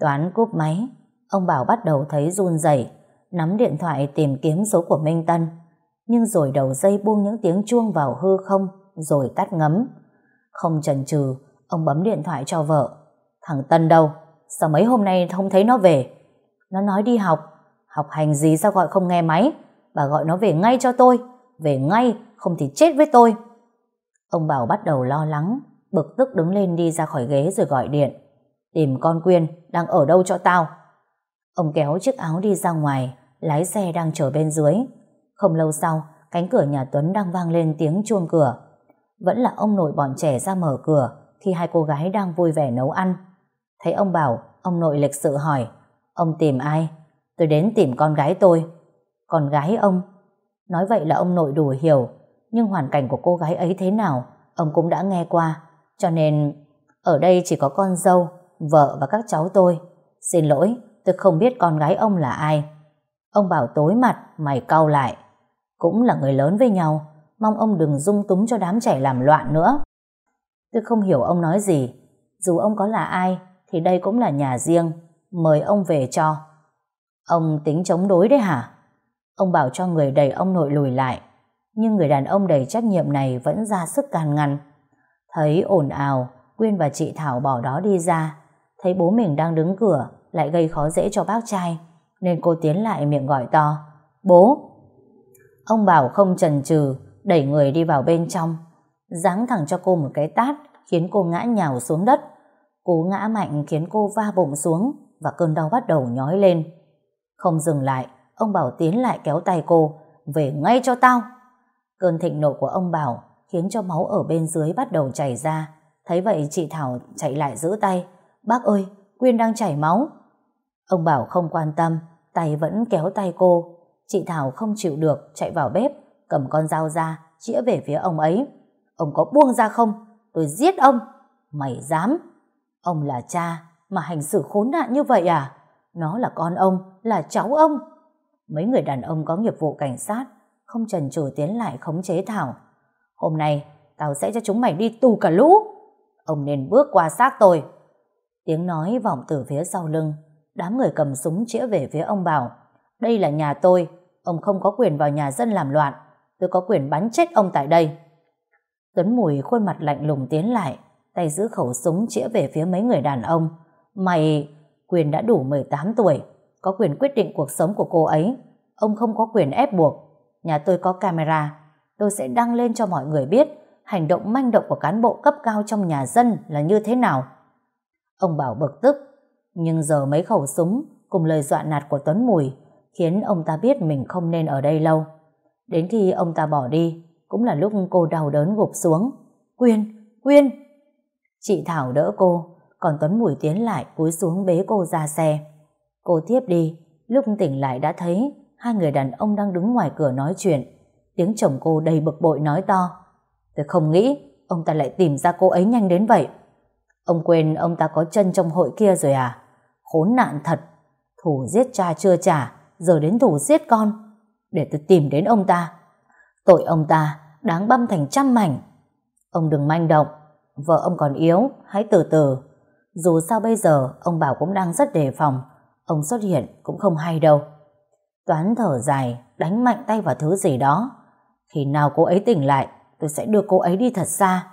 Toán cúp máy, ông Bảo bắt đầu thấy run rẩy, nắm điện thoại tìm kiếm số của Minh Tân. Nhưng rồi đầu dây buông những tiếng chuông vào hư không, rồi tắt ngấm. Không chần chừ, ông bấm điện thoại cho vợ. Thằng Tân đâu? Sao mấy hôm nay không thấy nó về? Nó nói đi học. Học hành gì sao gọi không nghe máy? Bà gọi nó về ngay cho tôi. Về ngay, không thì chết với tôi. Ông Bảo bắt đầu lo lắng, bực tức đứng lên đi ra khỏi ghế rồi gọi điện. Tìm con Quyên, đang ở đâu cho tao? Ông kéo chiếc áo đi ra ngoài, lái xe đang chờ bên dưới. Không lâu sau, cánh cửa nhà Tuấn đang vang lên tiếng chuông cửa. Vẫn là ông nội bọn trẻ ra mở cửa khi hai cô gái đang vui vẻ nấu ăn. Thấy ông bảo, ông nội lịch sự hỏi, ông tìm ai? Tôi đến tìm con gái tôi. Con gái ông? Nói vậy là ông nội đủ hiểu, nhưng hoàn cảnh của cô gái ấy thế nào, ông cũng đã nghe qua. Cho nên, ở đây chỉ có con dâu, vợ và các cháu tôi. Xin lỗi, tôi không biết con gái ông là ai. Ông bảo tối mặt, mày cau lại. Cũng là người lớn với nhau, mong ông đừng dung túng cho đám trẻ làm loạn nữa. Tôi không hiểu ông nói gì. Dù ông có là ai, thì đây cũng là nhà riêng. Mời ông về cho. Ông tính chống đối đấy hả? Ông bảo cho người đẩy ông nội lùi lại. Nhưng người đàn ông đầy trách nhiệm này vẫn ra sức can ngăn. Thấy ồn ào, Quyên và chị Thảo bỏ đó đi ra. Thấy bố mình đang đứng cửa, lại gây khó dễ cho bác trai. Nên cô tiến lại miệng gọi to. Bố! Ông bảo không chần chừ đẩy người đi vào bên trong, giáng thẳng cho cô một cái tát khiến cô ngã nhào xuống đất. Cú ngã mạnh khiến cô va bụng xuống và cơn đau bắt đầu nhói lên. Không dừng lại, ông Bảo tiến lại kéo tay cô, về ngay cho tao. Cơn thịnh nộ của ông Bảo khiến cho máu ở bên dưới bắt đầu chảy ra. Thấy vậy chị Thảo chạy lại giữ tay. Bác ơi, Quyên đang chảy máu. Ông Bảo không quan tâm, tay vẫn kéo tay cô. Chị Thảo không chịu được, chạy vào bếp, cầm con dao ra, chĩa về phía ông ấy. Ông có buông ra không? Tôi giết ông. Mày dám? Ông là cha, mà hành xử khốn nạn như vậy à? Nó là con ông, là cháu ông. Mấy người đàn ông có nghiệp vụ cảnh sát, không trần chừ tiến lại khống chế Thảo. Hôm nay, tao sẽ cho chúng mày đi tù cả lũ. Ông nên bước qua xác tôi. Tiếng nói vọng từ phía sau lưng, đám người cầm súng chĩa về phía ông Bảo. Đây là nhà tôi, ông không có quyền vào nhà dân làm loạn tôi có quyền bắn chết ông tại đây. Tuấn Mùi khuôn mặt lạnh lùng tiến lại, tay giữ khẩu súng chĩa về phía mấy người đàn ông. Mày, quyền đã đủ 18 tuổi, có quyền quyết định cuộc sống của cô ấy. Ông không có quyền ép buộc. Nhà tôi có camera, tôi sẽ đăng lên cho mọi người biết hành động manh động của cán bộ cấp cao trong nhà dân là như thế nào. Ông bảo bực tức, nhưng giờ mấy khẩu súng cùng lời dọa nạt của Tuấn Mùi khiến ông ta biết mình không nên ở đây lâu. Đến khi ông ta bỏ đi, cũng là lúc cô đau đớn gục xuống. Quyên, Quyên! Chị Thảo đỡ cô, còn Tuấn Mùi tiến lại cúi xuống bế cô ra xe. Cô tiếp đi, lúc tỉnh lại đã thấy hai người đàn ông đang đứng ngoài cửa nói chuyện. Tiếng chồng cô đầy bực bội nói to. Tôi không nghĩ ông ta lại tìm ra cô ấy nhanh đến vậy. Ông quên ông ta có chân trong hội kia rồi à? Khốn nạn thật. Thủ giết cha chưa trả, giờ đến thủ giết con để tôi tìm đến ông ta. Tội ông ta đáng băm thành trăm mảnh. Ông đừng manh động, vợ ông còn yếu, hãy từ từ. Dù sao bây giờ ông Bảo cũng đang rất đề phòng, ông xuất hiện cũng không hay đâu. Toán thở dài, đánh mạnh tay vào thứ gì đó. Khi nào cô ấy tỉnh lại, tôi sẽ đưa cô ấy đi thật xa.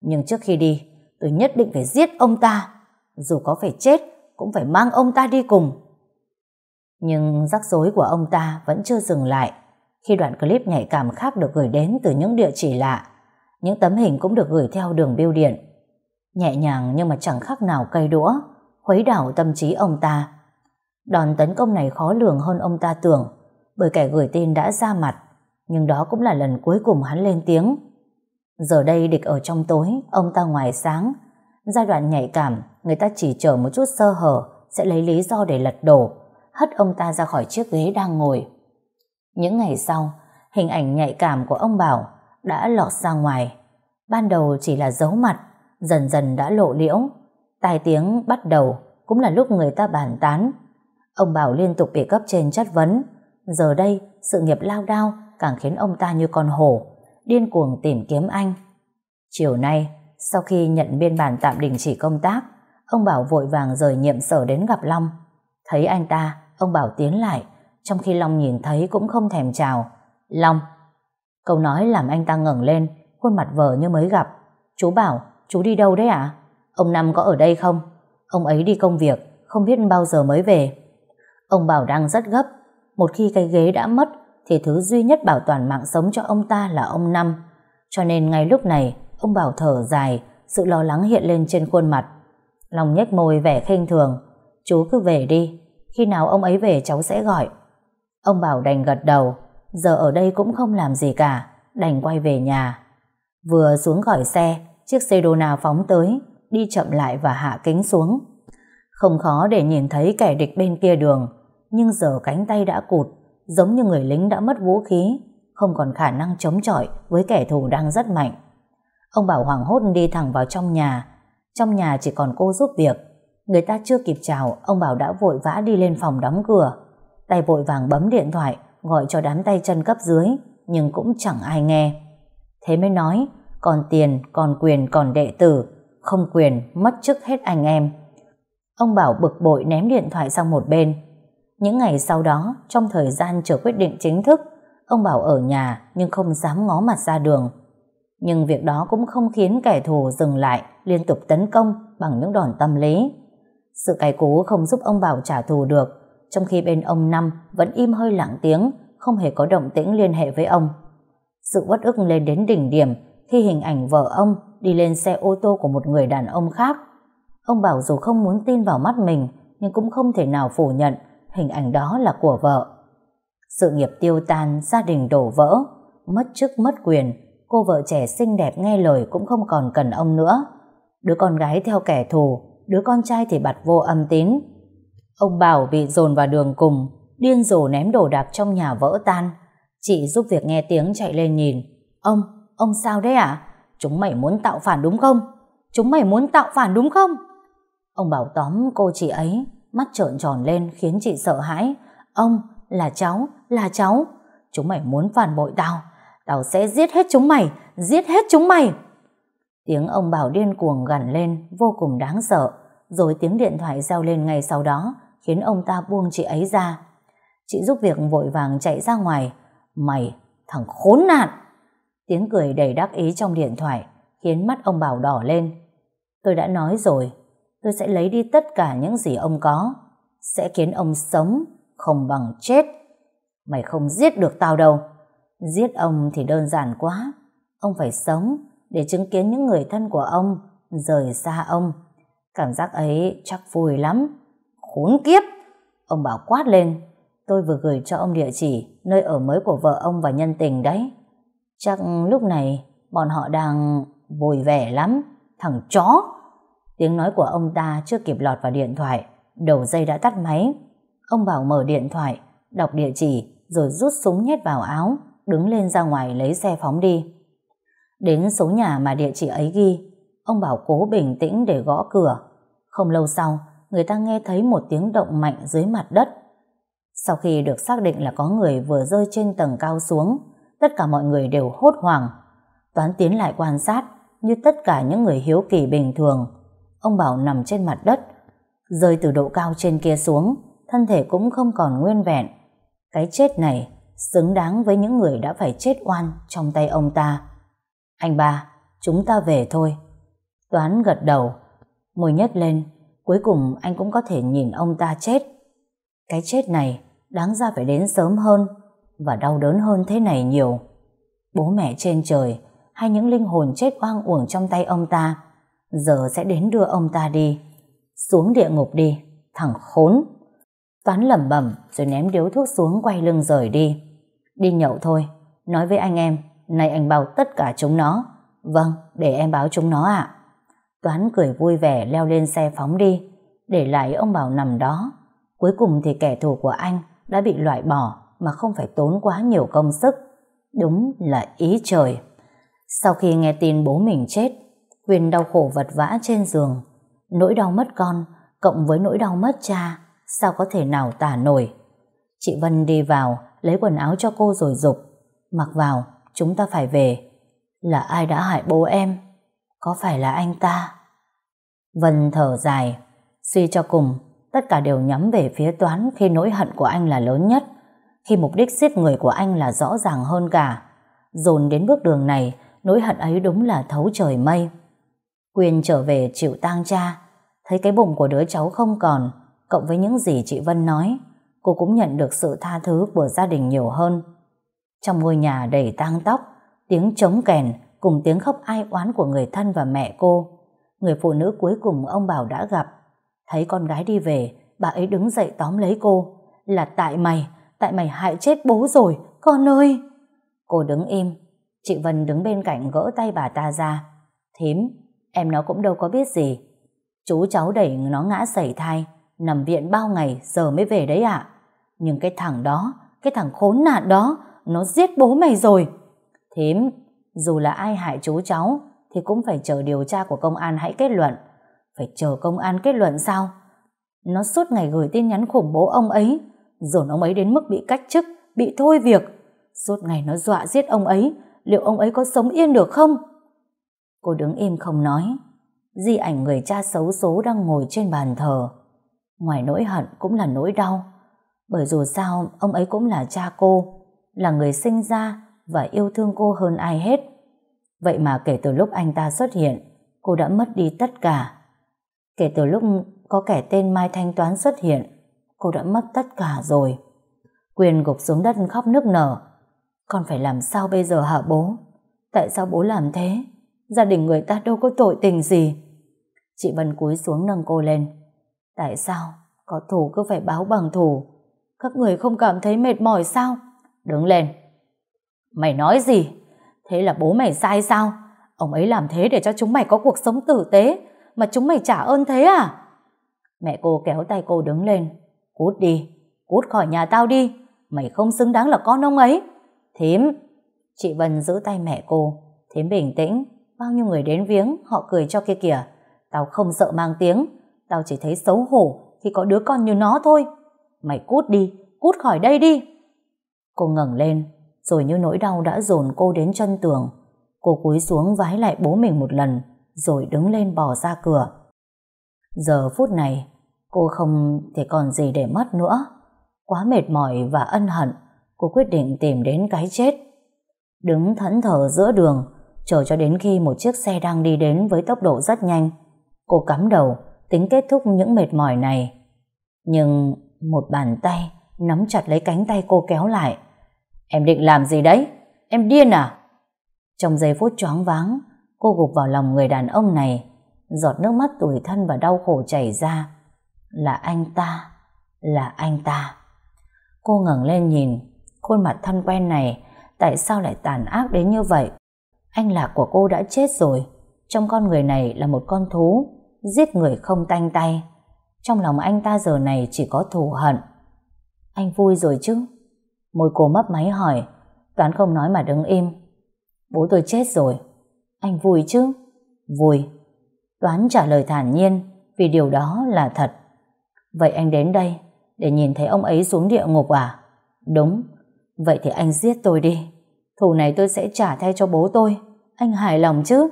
Nhưng trước khi đi, tôi nhất định phải giết ông ta. Dù có phải chết, cũng phải mang ông ta đi cùng. Nhưng rắc rối của ông ta vẫn chưa dừng lại khi đoạn clip nhạy cảm khác được gửi đến từ những địa chỉ lạ. Những tấm hình cũng được gửi theo đường bưu điện. Nhẹ nhàng nhưng mà chẳng khác nào cây đũa, khuấy đảo tâm trí ông ta. Đòn tấn công này khó lường hơn ông ta tưởng, bởi kẻ gửi tin đã ra mặt, nhưng đó cũng là lần cuối cùng hắn lên tiếng. Giờ đây địch ở trong tối, ông ta ngoài sáng. Giai đoạn nhạy cảm, người ta chỉ chờ một chút sơ hở, sẽ lấy lý do để lật đổ, hất ông ta ra khỏi chiếc ghế đang ngồi. Những ngày sau, hình ảnh nhạy cảm của ông Bảo đã lọt ra ngoài. Ban đầu chỉ là giấu mặt, dần dần đã lộ liễu. Tai tiếng bắt đầu, cũng là lúc người ta bàn tán. Ông Bảo liên tục bị cấp trên chất vấn. Giờ đây, sự nghiệp lao đao càng khiến ông ta như con hổ, điên cuồng tìm kiếm anh. Chiều nay, sau khi nhận biên bản tạm đình chỉ công tác, ông Bảo vội vàng rời nhiệm sở đến gặp Long. Thấy anh ta, ông Bảo tiến lại, trong khi Long nhìn thấy cũng không thèm chào. Long! Câu nói làm anh ta ngẩng lên, khuôn mặt vờ như mới gặp. Chú Bảo, chú đi đâu đấy ạ? Ông Năm có ở đây không? Ông ấy đi công việc, không biết bao giờ mới về. Ông Bảo đang rất gấp. Một khi cái ghế đã mất, thì thứ duy nhất bảo toàn mạng sống cho ông ta là ông Năm. Cho nên ngay lúc này, ông Bảo thở dài, sự lo lắng hiện lên trên khuôn mặt. Lòng nhếch môi vẻ khinh thường. Chú cứ về đi, khi nào ông ấy về cháu sẽ gọi. Ông Bảo đành gật đầu, giờ ở đây cũng không làm gì cả, đành quay về nhà. Vừa xuống khỏi xe, chiếc xe Sedona phóng tới, đi chậm lại và hạ kính xuống. Không khó để nhìn thấy kẻ địch bên kia đường, nhưng giờ cánh tay đã cụt, giống như người lính đã mất vũ khí, không còn khả năng chống chọi với kẻ thù đang rất mạnh. Ông Bảo hoảng hốt đi thẳng vào trong nhà, trong nhà chỉ còn cô giúp việc. Người ta chưa kịp chào, ông Bảo đã vội vã đi lên phòng đóng cửa. Tay vội vàng bấm điện thoại, gọi cho đám tay chân cấp dưới, nhưng cũng chẳng ai nghe. Thế mới nói, còn tiền, còn quyền, còn đệ tử, không quyền, mất chức hết anh em. Ông Bảo bực bội ném điện thoại sang một bên. Những ngày sau đó, trong thời gian chờ quyết định chính thức, ông Bảo ở nhà nhưng không dám ngó mặt ra đường. Nhưng việc đó cũng không khiến kẻ thù dừng lại, liên tục tấn công bằng những đòn tâm lý. Sự cay cú không giúp ông Bảo trả thù được, trong khi bên ông Năm vẫn im hơi lặng tiếng, không hề có động tĩnh liên hệ với ông. Sự uất ức lên đến đỉnh điểm khi hình ảnh vợ ông đi lên xe ô tô của một người đàn ông khác. Ông bảo dù không muốn tin vào mắt mình, nhưng cũng không thể nào phủ nhận hình ảnh đó là của vợ. Sự nghiệp tiêu tan, gia đình đổ vỡ, mất chức mất quyền, cô vợ trẻ xinh đẹp nghe lời cũng không còn cần ông nữa. Đứa con gái theo kẻ thù, đứa con trai thì bặt vô âm tín. Ông Bảo bị dồn vào đường cùng, điên rồ ném đồ đạc trong nhà vỡ tan. Chị giúp việc nghe tiếng chạy lên nhìn. Ông, ông sao đấy ạ? Chúng mày muốn tạo phản đúng không? Chúng mày muốn tạo phản đúng không? Ông Bảo tóm cô chị ấy, mắt trợn tròn lên khiến chị sợ hãi. Ông, là cháu, là cháu. Chúng mày muốn phản bội tao. Tao sẽ giết hết chúng mày, giết hết chúng mày. Tiếng ông Bảo điên cuồng gằn lên, vô cùng đáng sợ. Rồi tiếng điện thoại reo lên ngay sau đó, khiến ông ta buông chị ấy ra. Chị giúp việc vội vàng chạy ra ngoài. Mày, thằng khốn nạn! Tiếng cười đầy đắc ý trong điện thoại, khiến mắt ông Bảo đỏ lên. Tôi đã nói rồi, tôi sẽ lấy đi tất cả những gì ông có, sẽ khiến ông sống, không bằng chết. Mày không giết được tao đâu. Giết ông thì đơn giản quá. Ông phải sống để chứng kiến những người thân của ông rời xa ông. Cảm giác ấy chắc vui lắm. Khốn kiếp! Ông bảo quát lên. Tôi vừa gửi cho ông địa chỉ nơi ở mới của vợ ông và nhân tình đấy. Chắc lúc này bọn họ đang vui vẻ lắm. Thằng chó! Tiếng nói của ông ta chưa kịp lọt vào điện thoại. Đầu dây đã tắt máy. Ông bảo mở điện thoại, đọc địa chỉ rồi rút súng nhét vào áo, đứng lên ra ngoài lấy xe phóng đi. Đến số nhà mà địa chỉ ấy ghi, ông bảo cố bình tĩnh để gõ cửa. Không lâu sau, người ta nghe thấy một tiếng động mạnh dưới mặt đất. Sau khi được xác định là có người vừa rơi trên tầng cao xuống, tất cả mọi người đều hốt hoảng. Toán tiến lại quan sát, như tất cả những người hiếu kỳ bình thường. Ông Bảo nằm trên mặt đất, rơi từ độ cao trên kia xuống, thân thể cũng không còn nguyên vẹn. Cái chết này xứng đáng với những người đã phải chết oan trong tay ông ta. Anh ba, chúng ta về thôi. Toán gật đầu, môi nhếch lên, cuối cùng anh cũng có thể nhìn ông ta chết. Cái chết này đáng ra phải đến sớm hơn và đau đớn hơn thế này nhiều. Bố mẹ trên trời hay những linh hồn chết oang uổng trong tay ông ta giờ sẽ đến đưa ông ta đi. Xuống địa ngục đi, thằng khốn. Toán lẩm bẩm rồi ném điếu thuốc xuống quay lưng rời đi. Đi nhậu thôi, nói với anh em, nay anh bảo tất cả chúng nó. Vâng, để em báo chúng nó ạ. Toán cười vui vẻ leo lên xe phóng đi, để lại ông Bảo nằm đó. Cuối cùng thì kẻ thù của anh đã bị loại bỏ mà không phải tốn quá nhiều công sức. Đúng là ý trời. Sau khi nghe tin bố mình chết, Quyền đau khổ vật vã trên giường. Nỗi đau mất con, cộng với nỗi đau mất cha, sao có thể nào tả nổi. Chị Vân đi vào, lấy quần áo cho cô rồi dục Mặc vào, chúng ta phải về. Là ai đã hại bố em? Có phải là anh ta? Vân thở dài, suy cho cùng, tất cả đều nhắm về phía toán khi nỗi hận của anh là lớn nhất, khi mục đích giết người của anh là rõ ràng hơn cả. Dồn đến bước đường này, nỗi hận ấy đúng là thấu trời mây. Quyên trở về chịu tang cha, thấy cái bụng của đứa cháu không còn, cộng với những gì chị Vân nói, cô cũng nhận được sự tha thứ của gia đình nhiều hơn. Trong ngôi nhà đầy tang tóc, tiếng trống kèn cùng tiếng khóc ai oán của người thân và mẹ cô, người phụ nữ cuối cùng ông Bảo đã gặp. Thấy con gái đi về, bà ấy đứng dậy tóm lấy cô. Là tại mày, tại mày hại chết bố rồi, con ơi! Cô đứng im, chị Vân đứng bên cạnh gỡ tay bà ta ra. Thím, em nó cũng đâu có biết gì. Chú cháu đẩy nó ngã sẩy thai, nằm viện bao ngày giờ mới về đấy ạ. Nhưng cái thằng đó, cái thằng khốn nạn đó, nó giết bố mày rồi. Thím, dù là ai hại chú cháu, thì cũng phải chờ điều tra của công an hãy kết luận. Phải chờ công an kết luận sao? Nó suốt ngày gửi tin nhắn khủng bố ông ấy, dồn ông ấy đến mức bị cách chức, bị thôi việc. Suốt ngày nó dọa giết ông ấy, liệu ông ấy có sống yên được không? Cô đứng im không nói. Di ảnh người cha xấu số đang ngồi trên bàn thờ. Ngoài nỗi hận cũng là nỗi đau. Bởi dù sao, ông ấy cũng là cha cô, là người sinh ra và yêu thương cô hơn ai hết. Vậy mà kể từ lúc anh ta xuất hiện, cô đã mất đi tất cả. Kể từ lúc có kẻ tên Mai Thanh Toán xuất hiện, cô đã mất tất cả rồi. Quyền gục xuống đất khóc nức nở. Con phải làm sao bây giờ hả bố? Tại sao bố làm thế? Gia đình người ta đâu có tội tình gì. Chị Vân cúi xuống nâng cô lên. Tại sao? Có thù cứ phải báo bằng thù. Các người không cảm thấy mệt mỏi sao? Đứng lên. Mày nói gì? Thế là bố mày sai sao? Ông ấy làm thế để cho chúng mày có cuộc sống tử tế mà chúng mày trả ơn thế à? Mẹ cô kéo tay cô đứng lên. Cút đi, cút khỏi nhà tao đi. Mày không xứng đáng là con ông ấy. Thím. Chị Vân giữ tay mẹ cô. Thím bình tĩnh. Bao nhiêu người đến viếng, họ cười cho kia kìa. Tao không sợ mang tiếng. Tao chỉ thấy xấu hổ khi có đứa con như nó thôi. Mày cút đi, cút khỏi đây đi. Cô ngẩng lên, rồi như nỗi đau đã dồn cô đến chân tường. Cô cúi xuống vái lại bố mình một lần, rồi đứng lên bỏ ra cửa. Giờ phút này, cô không thể còn gì để mất nữa. Quá mệt mỏi và ân hận, cô quyết định tìm đến cái chết. Đứng thẫn thờ giữa đường, chờ cho đến khi một chiếc xe đang đi đến với tốc độ rất nhanh. Cô cắm đầu, tính kết thúc những mệt mỏi này. Nhưng một bàn tay nắm chặt lấy cánh tay cô kéo lại. Em định làm gì đấy? Em điên à? Trong giây phút choáng váng, cô gục vào lòng người đàn ông này, giọt nước mắt tủi thân và đau khổ chảy ra. Là anh ta, là anh ta. Cô ngẩng lên nhìn, khuôn mặt thân quen này, tại sao lại tàn ác đến như vậy? Anh lạc của cô đã chết rồi, trong con người này là một con thú, giết người không tanh tay. Trong lòng anh ta giờ này chỉ có thù hận. Anh vui rồi chứ? Môi cô mấp máy hỏi, Toán không nói mà đứng im. Bố tôi chết rồi. Anh vui chứ? Vui. Toán trả lời thản nhiên, vì điều đó là thật. Vậy anh đến đây, để nhìn thấy ông ấy xuống địa ngục à? Đúng. Vậy thì anh giết tôi đi. Thù này tôi sẽ trả thay cho bố tôi. Anh hài lòng chứ?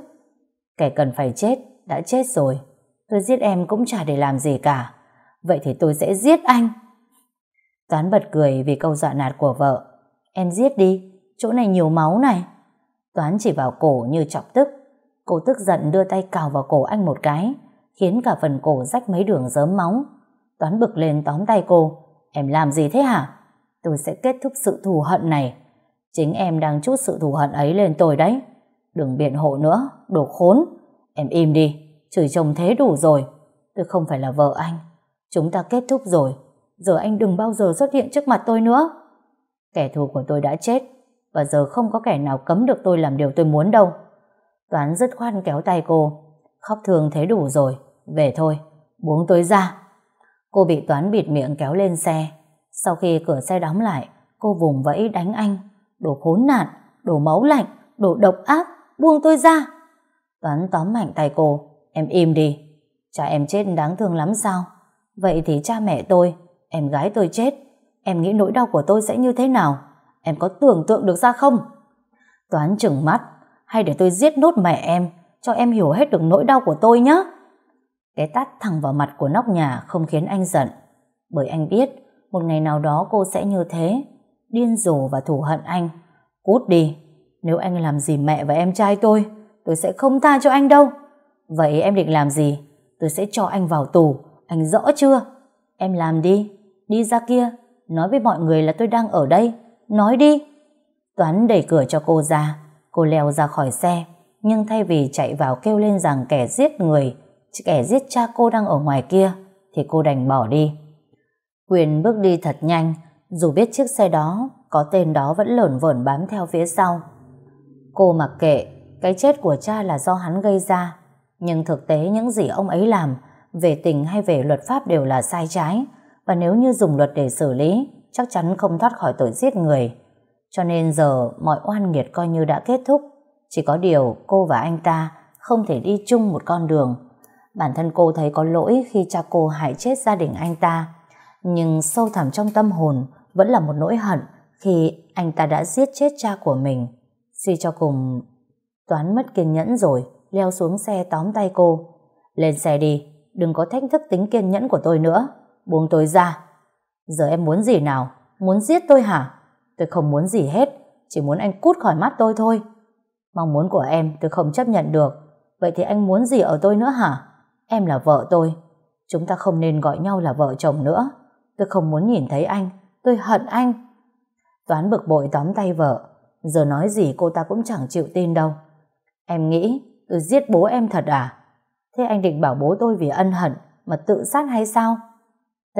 Kẻ cần phải chết, đã chết rồi. Tôi giết em cũng chả để làm gì cả. Vậy thì tôi sẽ giết anh. Toán bật cười vì câu dọa nạt của vợ. Em giết đi, chỗ này nhiều máu này. Toán chỉ vào cổ như chọc tức. Cô tức giận đưa tay cào vào cổ anh một cái, khiến cả phần cổ rách mấy đường dớm máu. Toán bực lên tóm tay cô. Em làm gì thế hả? Tôi sẽ kết thúc sự thù hận này. Chính em đang chút sự thù hận ấy lên tôi đấy. Đừng biện hộ nữa, đồ khốn. Em im đi, chửi chồng thế đủ rồi. Tôi không phải là vợ anh. Chúng ta kết thúc rồi. Giờ anh đừng bao giờ xuất hiện trước mặt tôi nữa. Kẻ thù của tôi đã chết, và giờ không có kẻ nào cấm được tôi làm điều tôi muốn đâu. Toán dứt khoát kéo tay cô. Khóc thường thế đủ rồi, về thôi, buông tôi ra. Cô bị Toán bịt miệng kéo lên xe. Sau khi cửa xe đóng lại, cô vùng vẫy đánh anh. Đồ khốn nạn, đồ máu lạnh, đồ độc ác, buông tôi ra. Toán tóm mạnh tay cô, em im đi. Cha em chết đáng thương lắm sao? Vậy thì cha mẹ tôi, em gái tôi chết, em nghĩ nỗi đau của tôi sẽ như thế nào? Em có tưởng tượng được ra không? Toán chừng mắt, hay để tôi giết nốt mẹ em, cho em hiểu hết được nỗi đau của tôi nhé. Cái tát thẳng vào mặt của nóc nhà không khiến anh giận, bởi anh biết một ngày nào đó cô sẽ như thế, điên rồ và thù hận anh. Cút đi, nếu anh làm gì mẹ và em trai tôi, tôi sẽ không tha cho anh đâu. Vậy em định làm gì? Tôi sẽ cho anh vào tù, anh rõ chưa? Em làm đi, đi ra kia, nói với mọi người là tôi đang ở đây, nói đi. Toán đẩy cửa cho cô ra, cô leo ra khỏi xe, nhưng thay vì chạy vào kêu lên rằng kẻ giết người, kẻ giết cha cô đang ở ngoài kia, thì cô đành bỏ đi. Quyền bước đi thật nhanh, dù biết chiếc xe đó có tên đó vẫn lởn vởn bám theo phía sau. Cô mặc kệ, cái chết của cha là do hắn gây ra, nhưng thực tế những gì ông ấy làm về tình hay về luật pháp đều là sai trái, và nếu như dùng luật để xử lý, chắc chắn không thoát khỏi tội giết người. Cho nên giờ mọi oan nghiệt coi như đã kết thúc, chỉ có điều cô và anh ta không thể đi chung một con đường. Bản thân cô thấy có lỗi khi cha cô hại chết gia đình anh ta, nhưng sâu thẳm trong tâm hồn vẫn là một nỗi hận khi anh ta đã giết chết cha của mình. Suy cho cùng, Toán mất kiên nhẫn rồi, leo xuống xe tóm tay cô. Lên xe đi, đừng có thách thức tính kiên nhẫn của tôi nữa. Buông tôi ra. Giờ em muốn gì nào? Muốn giết tôi hả? Tôi không muốn gì hết, chỉ muốn anh cút khỏi mắt tôi thôi. Mong muốn của em tôi không chấp nhận được. Vậy thì anh muốn gì ở tôi nữa hả? Em là vợ tôi. Chúng ta không nên gọi nhau là vợ chồng nữa. Tôi không muốn nhìn thấy anh. Tôi hận anh. Toán bực bội tóm tay vợ. Giờ nói gì cô ta cũng chẳng chịu tin đâu. Em nghĩ tôi giết bố em thật à? Thế anh định bảo bố tôi vì ân hận mà tự sát hay sao?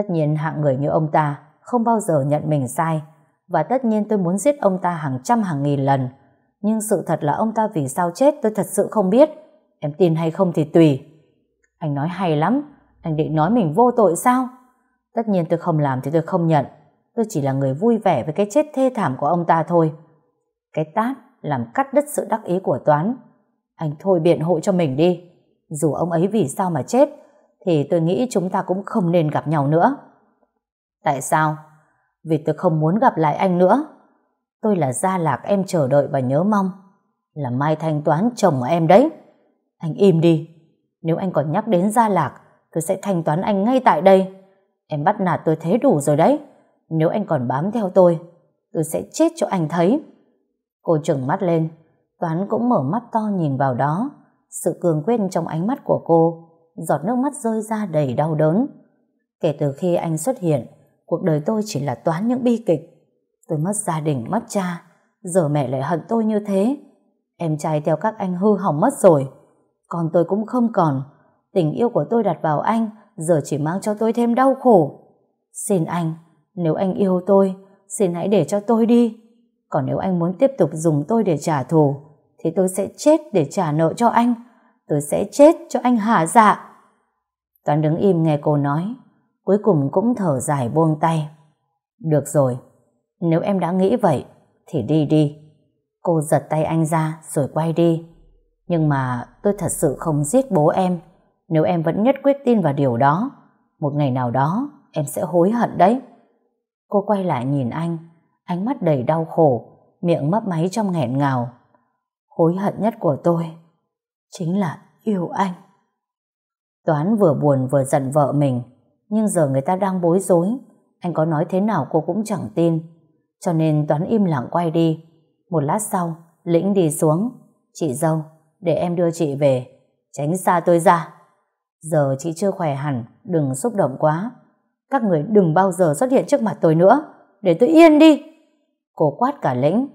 Tất nhiên hạng người như ông ta không bao giờ nhận mình sai và tất nhiên tôi muốn giết ông ta hàng trăm hàng nghìn lần. Nhưng sự thật là ông ta vì sao chết tôi thật sự không biết. Em tin hay không thì tùy. Anh nói hay lắm. Anh định nói mình vô tội sao? Tất nhiên tôi không làm thì tôi không nhận. Tôi chỉ là người vui vẻ với cái chết thê thảm của ông ta thôi. Cái tát làm cắt đứt sự đắc ý của Toán. Anh thôi biện hộ cho mình đi. Dù ông ấy vì sao mà chết, thì tôi nghĩ chúng ta cũng không nên gặp nhau nữa. Tại sao? Vì tôi không muốn gặp lại anh nữa. Tôi là Gia Lạc em chờ đợi và nhớ mong. Là Mai Thanh Toán chồng em đấy. Anh im đi. Nếu anh còn nhắc đến Gia Lạc, tôi sẽ thanh toán anh ngay tại đây. Em bắt nạt tôi thế đủ rồi đấy. Nếu anh còn bám theo tôi, tôi sẽ chết cho anh thấy. Cô trừng mắt lên, Toán cũng mở mắt to nhìn vào đó. Sự cường quyết trong ánh mắt của cô, giọt nước mắt rơi ra đầy đau đớn. Kể từ khi anh xuất hiện, cuộc đời tôi chỉ là toán những bi kịch. Tôi mất gia đình, mất cha, giờ mẹ lại hận tôi như thế. Em trai theo các anh hư hỏng mất rồi. Còn tôi cũng không còn. Tình yêu của tôi đặt vào anh, giờ chỉ mang cho tôi thêm đau khổ. Xin anh, nếu anh yêu tôi, xin hãy để cho tôi đi. Còn nếu anh muốn tiếp tục dùng tôi để trả thù, thì tôi sẽ chết để trả nợ cho anh. Tôi sẽ chết cho anh hả dạ. Toán đứng im nghe cô nói, cuối cùng cũng thở dài buông tay. Được rồi, nếu em đã nghĩ vậy, thì đi đi. Cô giật tay anh ra rồi quay đi. Nhưng mà tôi thật sự không giết bố em. Nếu em vẫn nhất quyết tin vào điều đó, một ngày nào đó em sẽ hối hận đấy. Cô quay lại nhìn anh, ánh mắt đầy đau khổ, miệng mấp máy trong nghẹn ngào hối hận nhất của tôi chính là yêu anh. Toán vừa buồn vừa giận vợ mình, nhưng giờ người ta đang bối rối, anh có nói thế nào cô cũng chẳng tin. Cho nên Toán im lặng quay đi. Một lát sau, Lĩnh đi xuống. Chị dâu, để em đưa chị về, tránh xa tôi ra. Giờ chị chưa khỏe hẳn, đừng xúc động quá. Các người đừng bao giờ xuất hiện trước mặt tôi nữa, để tôi yên đi. Cô quát cả Lĩnh.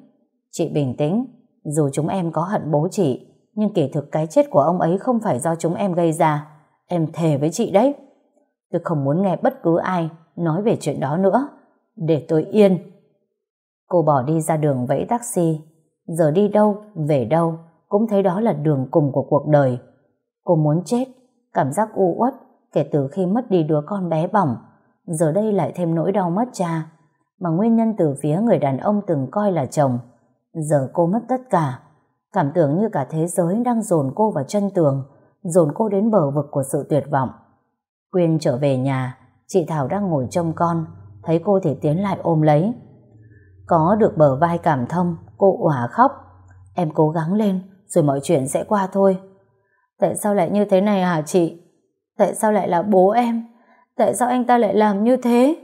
Chị bình tĩnh, dù chúng em có hận bố chị, nhưng kỳ thực cái chết của ông ấy không phải do chúng em gây ra. Em thề với chị đấy. Tôi không muốn nghe bất cứ ai nói về chuyện đó nữa. Để tôi yên. Cô bỏ đi ra đường vẫy taxi. Giờ đi đâu, về đâu, cũng thấy đó là đường cùng của cuộc đời. Cô muốn chết, cảm giác u uất kể từ khi mất đi đứa con bé bỏng. Giờ đây lại thêm nỗi đau mất cha, mà nguyên nhân từ phía người đàn ông từng coi là chồng. Giờ cô mất tất cả. Cảm tưởng như cả thế giới đang dồn cô vào chân tường, dồn cô đến bờ vực của sự tuyệt vọng. Quyên trở về nhà, chị Thảo đang ngồi trông con, thấy cô thì tiến lại ôm lấy. Có được bờ vai cảm thông, cô òa khóc. Em cố gắng lên, rồi mọi chuyện sẽ qua thôi. Tại sao lại như thế này hả chị? Tại sao lại là bố em? Tại sao anh ta lại làm như thế?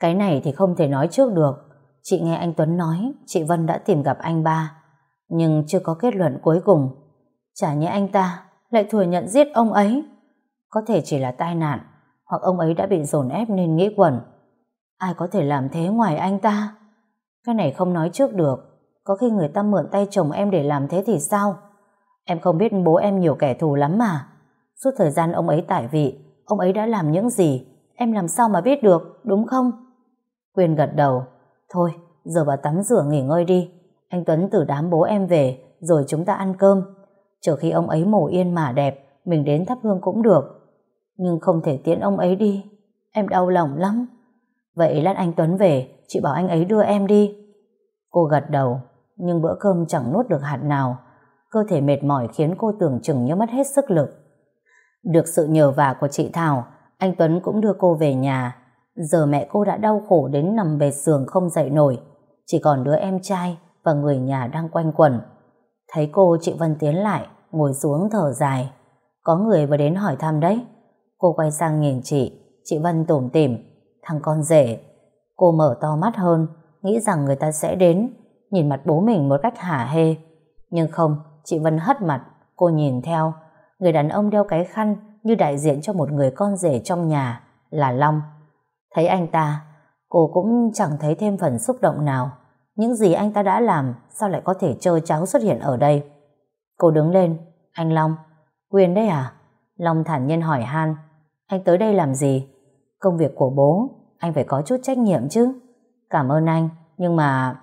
Cái này thì không thể nói trước được. Chị nghe anh Tuấn nói, chị Vân đã tìm gặp anh ba, nhưng chưa có kết luận cuối cùng. Chả nhẽ anh ta lại thừa nhận giết ông ấy. Có thể chỉ là tai nạn, hoặc ông ấy đã bị dồn ép nên nghĩ quẩn. Ai có thể làm thế ngoài anh ta? Cái này không nói trước được. Có khi người ta mượn tay chồng em để làm thế thì sao? Em không biết bố em nhiều kẻ thù lắm mà. Suốt thời gian ông ấy tải vị, ông ấy đã làm những gì, em làm sao mà biết được, đúng không? Quyền gật đầu. Thôi, giờ bà tắm rửa nghỉ ngơi đi. Anh Tuấn từ đám bố em về, rồi chúng ta ăn cơm. Chờ khi ông ấy mổ yên mà đẹp, mình đến thắp hương cũng được. Nhưng không thể tiễn ông ấy đi. Em đau lòng lắm. Vậy lát anh Tuấn về, chị bảo anh ấy đưa em đi. Cô gật đầu, nhưng bữa cơm chẳng nuốt được hạt nào. Cơ thể mệt mỏi khiến cô tưởng chừng như mất hết sức lực. Được sự nhờ vả của chị Thảo, anh Tuấn cũng đưa cô về nhà. Giờ mẹ cô đã đau khổ đến nằm bệt giường không dậy nổi. Chỉ còn đứa em trai và người nhà đang quanh quẩn. Thấy cô chị Vân tiến lại, ngồi xuống thở dài. Có người vừa đến hỏi thăm đấy. Cô quay sang nhìn chị, chị Vân tủm tỉm, thằng con rể. Cô mở to mắt hơn, nghĩ rằng người ta sẽ đến, nhìn mặt bố mình một cách hả hê. Nhưng không, chị Vân hất mặt, cô nhìn theo, người đàn ông đeo cái khăn như đại diện cho một người con rể trong nhà, là Long. Thấy anh ta, cô cũng chẳng thấy thêm phần xúc động nào. Những gì anh ta đã làm, sao lại có thể chờ cháu xuất hiện ở đây? Cô đứng lên, anh Long, Quyền đấy à? Long thản nhiên hỏi Han, anh tới đây làm gì? Công việc của bố, anh phải có chút trách nhiệm chứ. Cảm ơn anh, nhưng mà...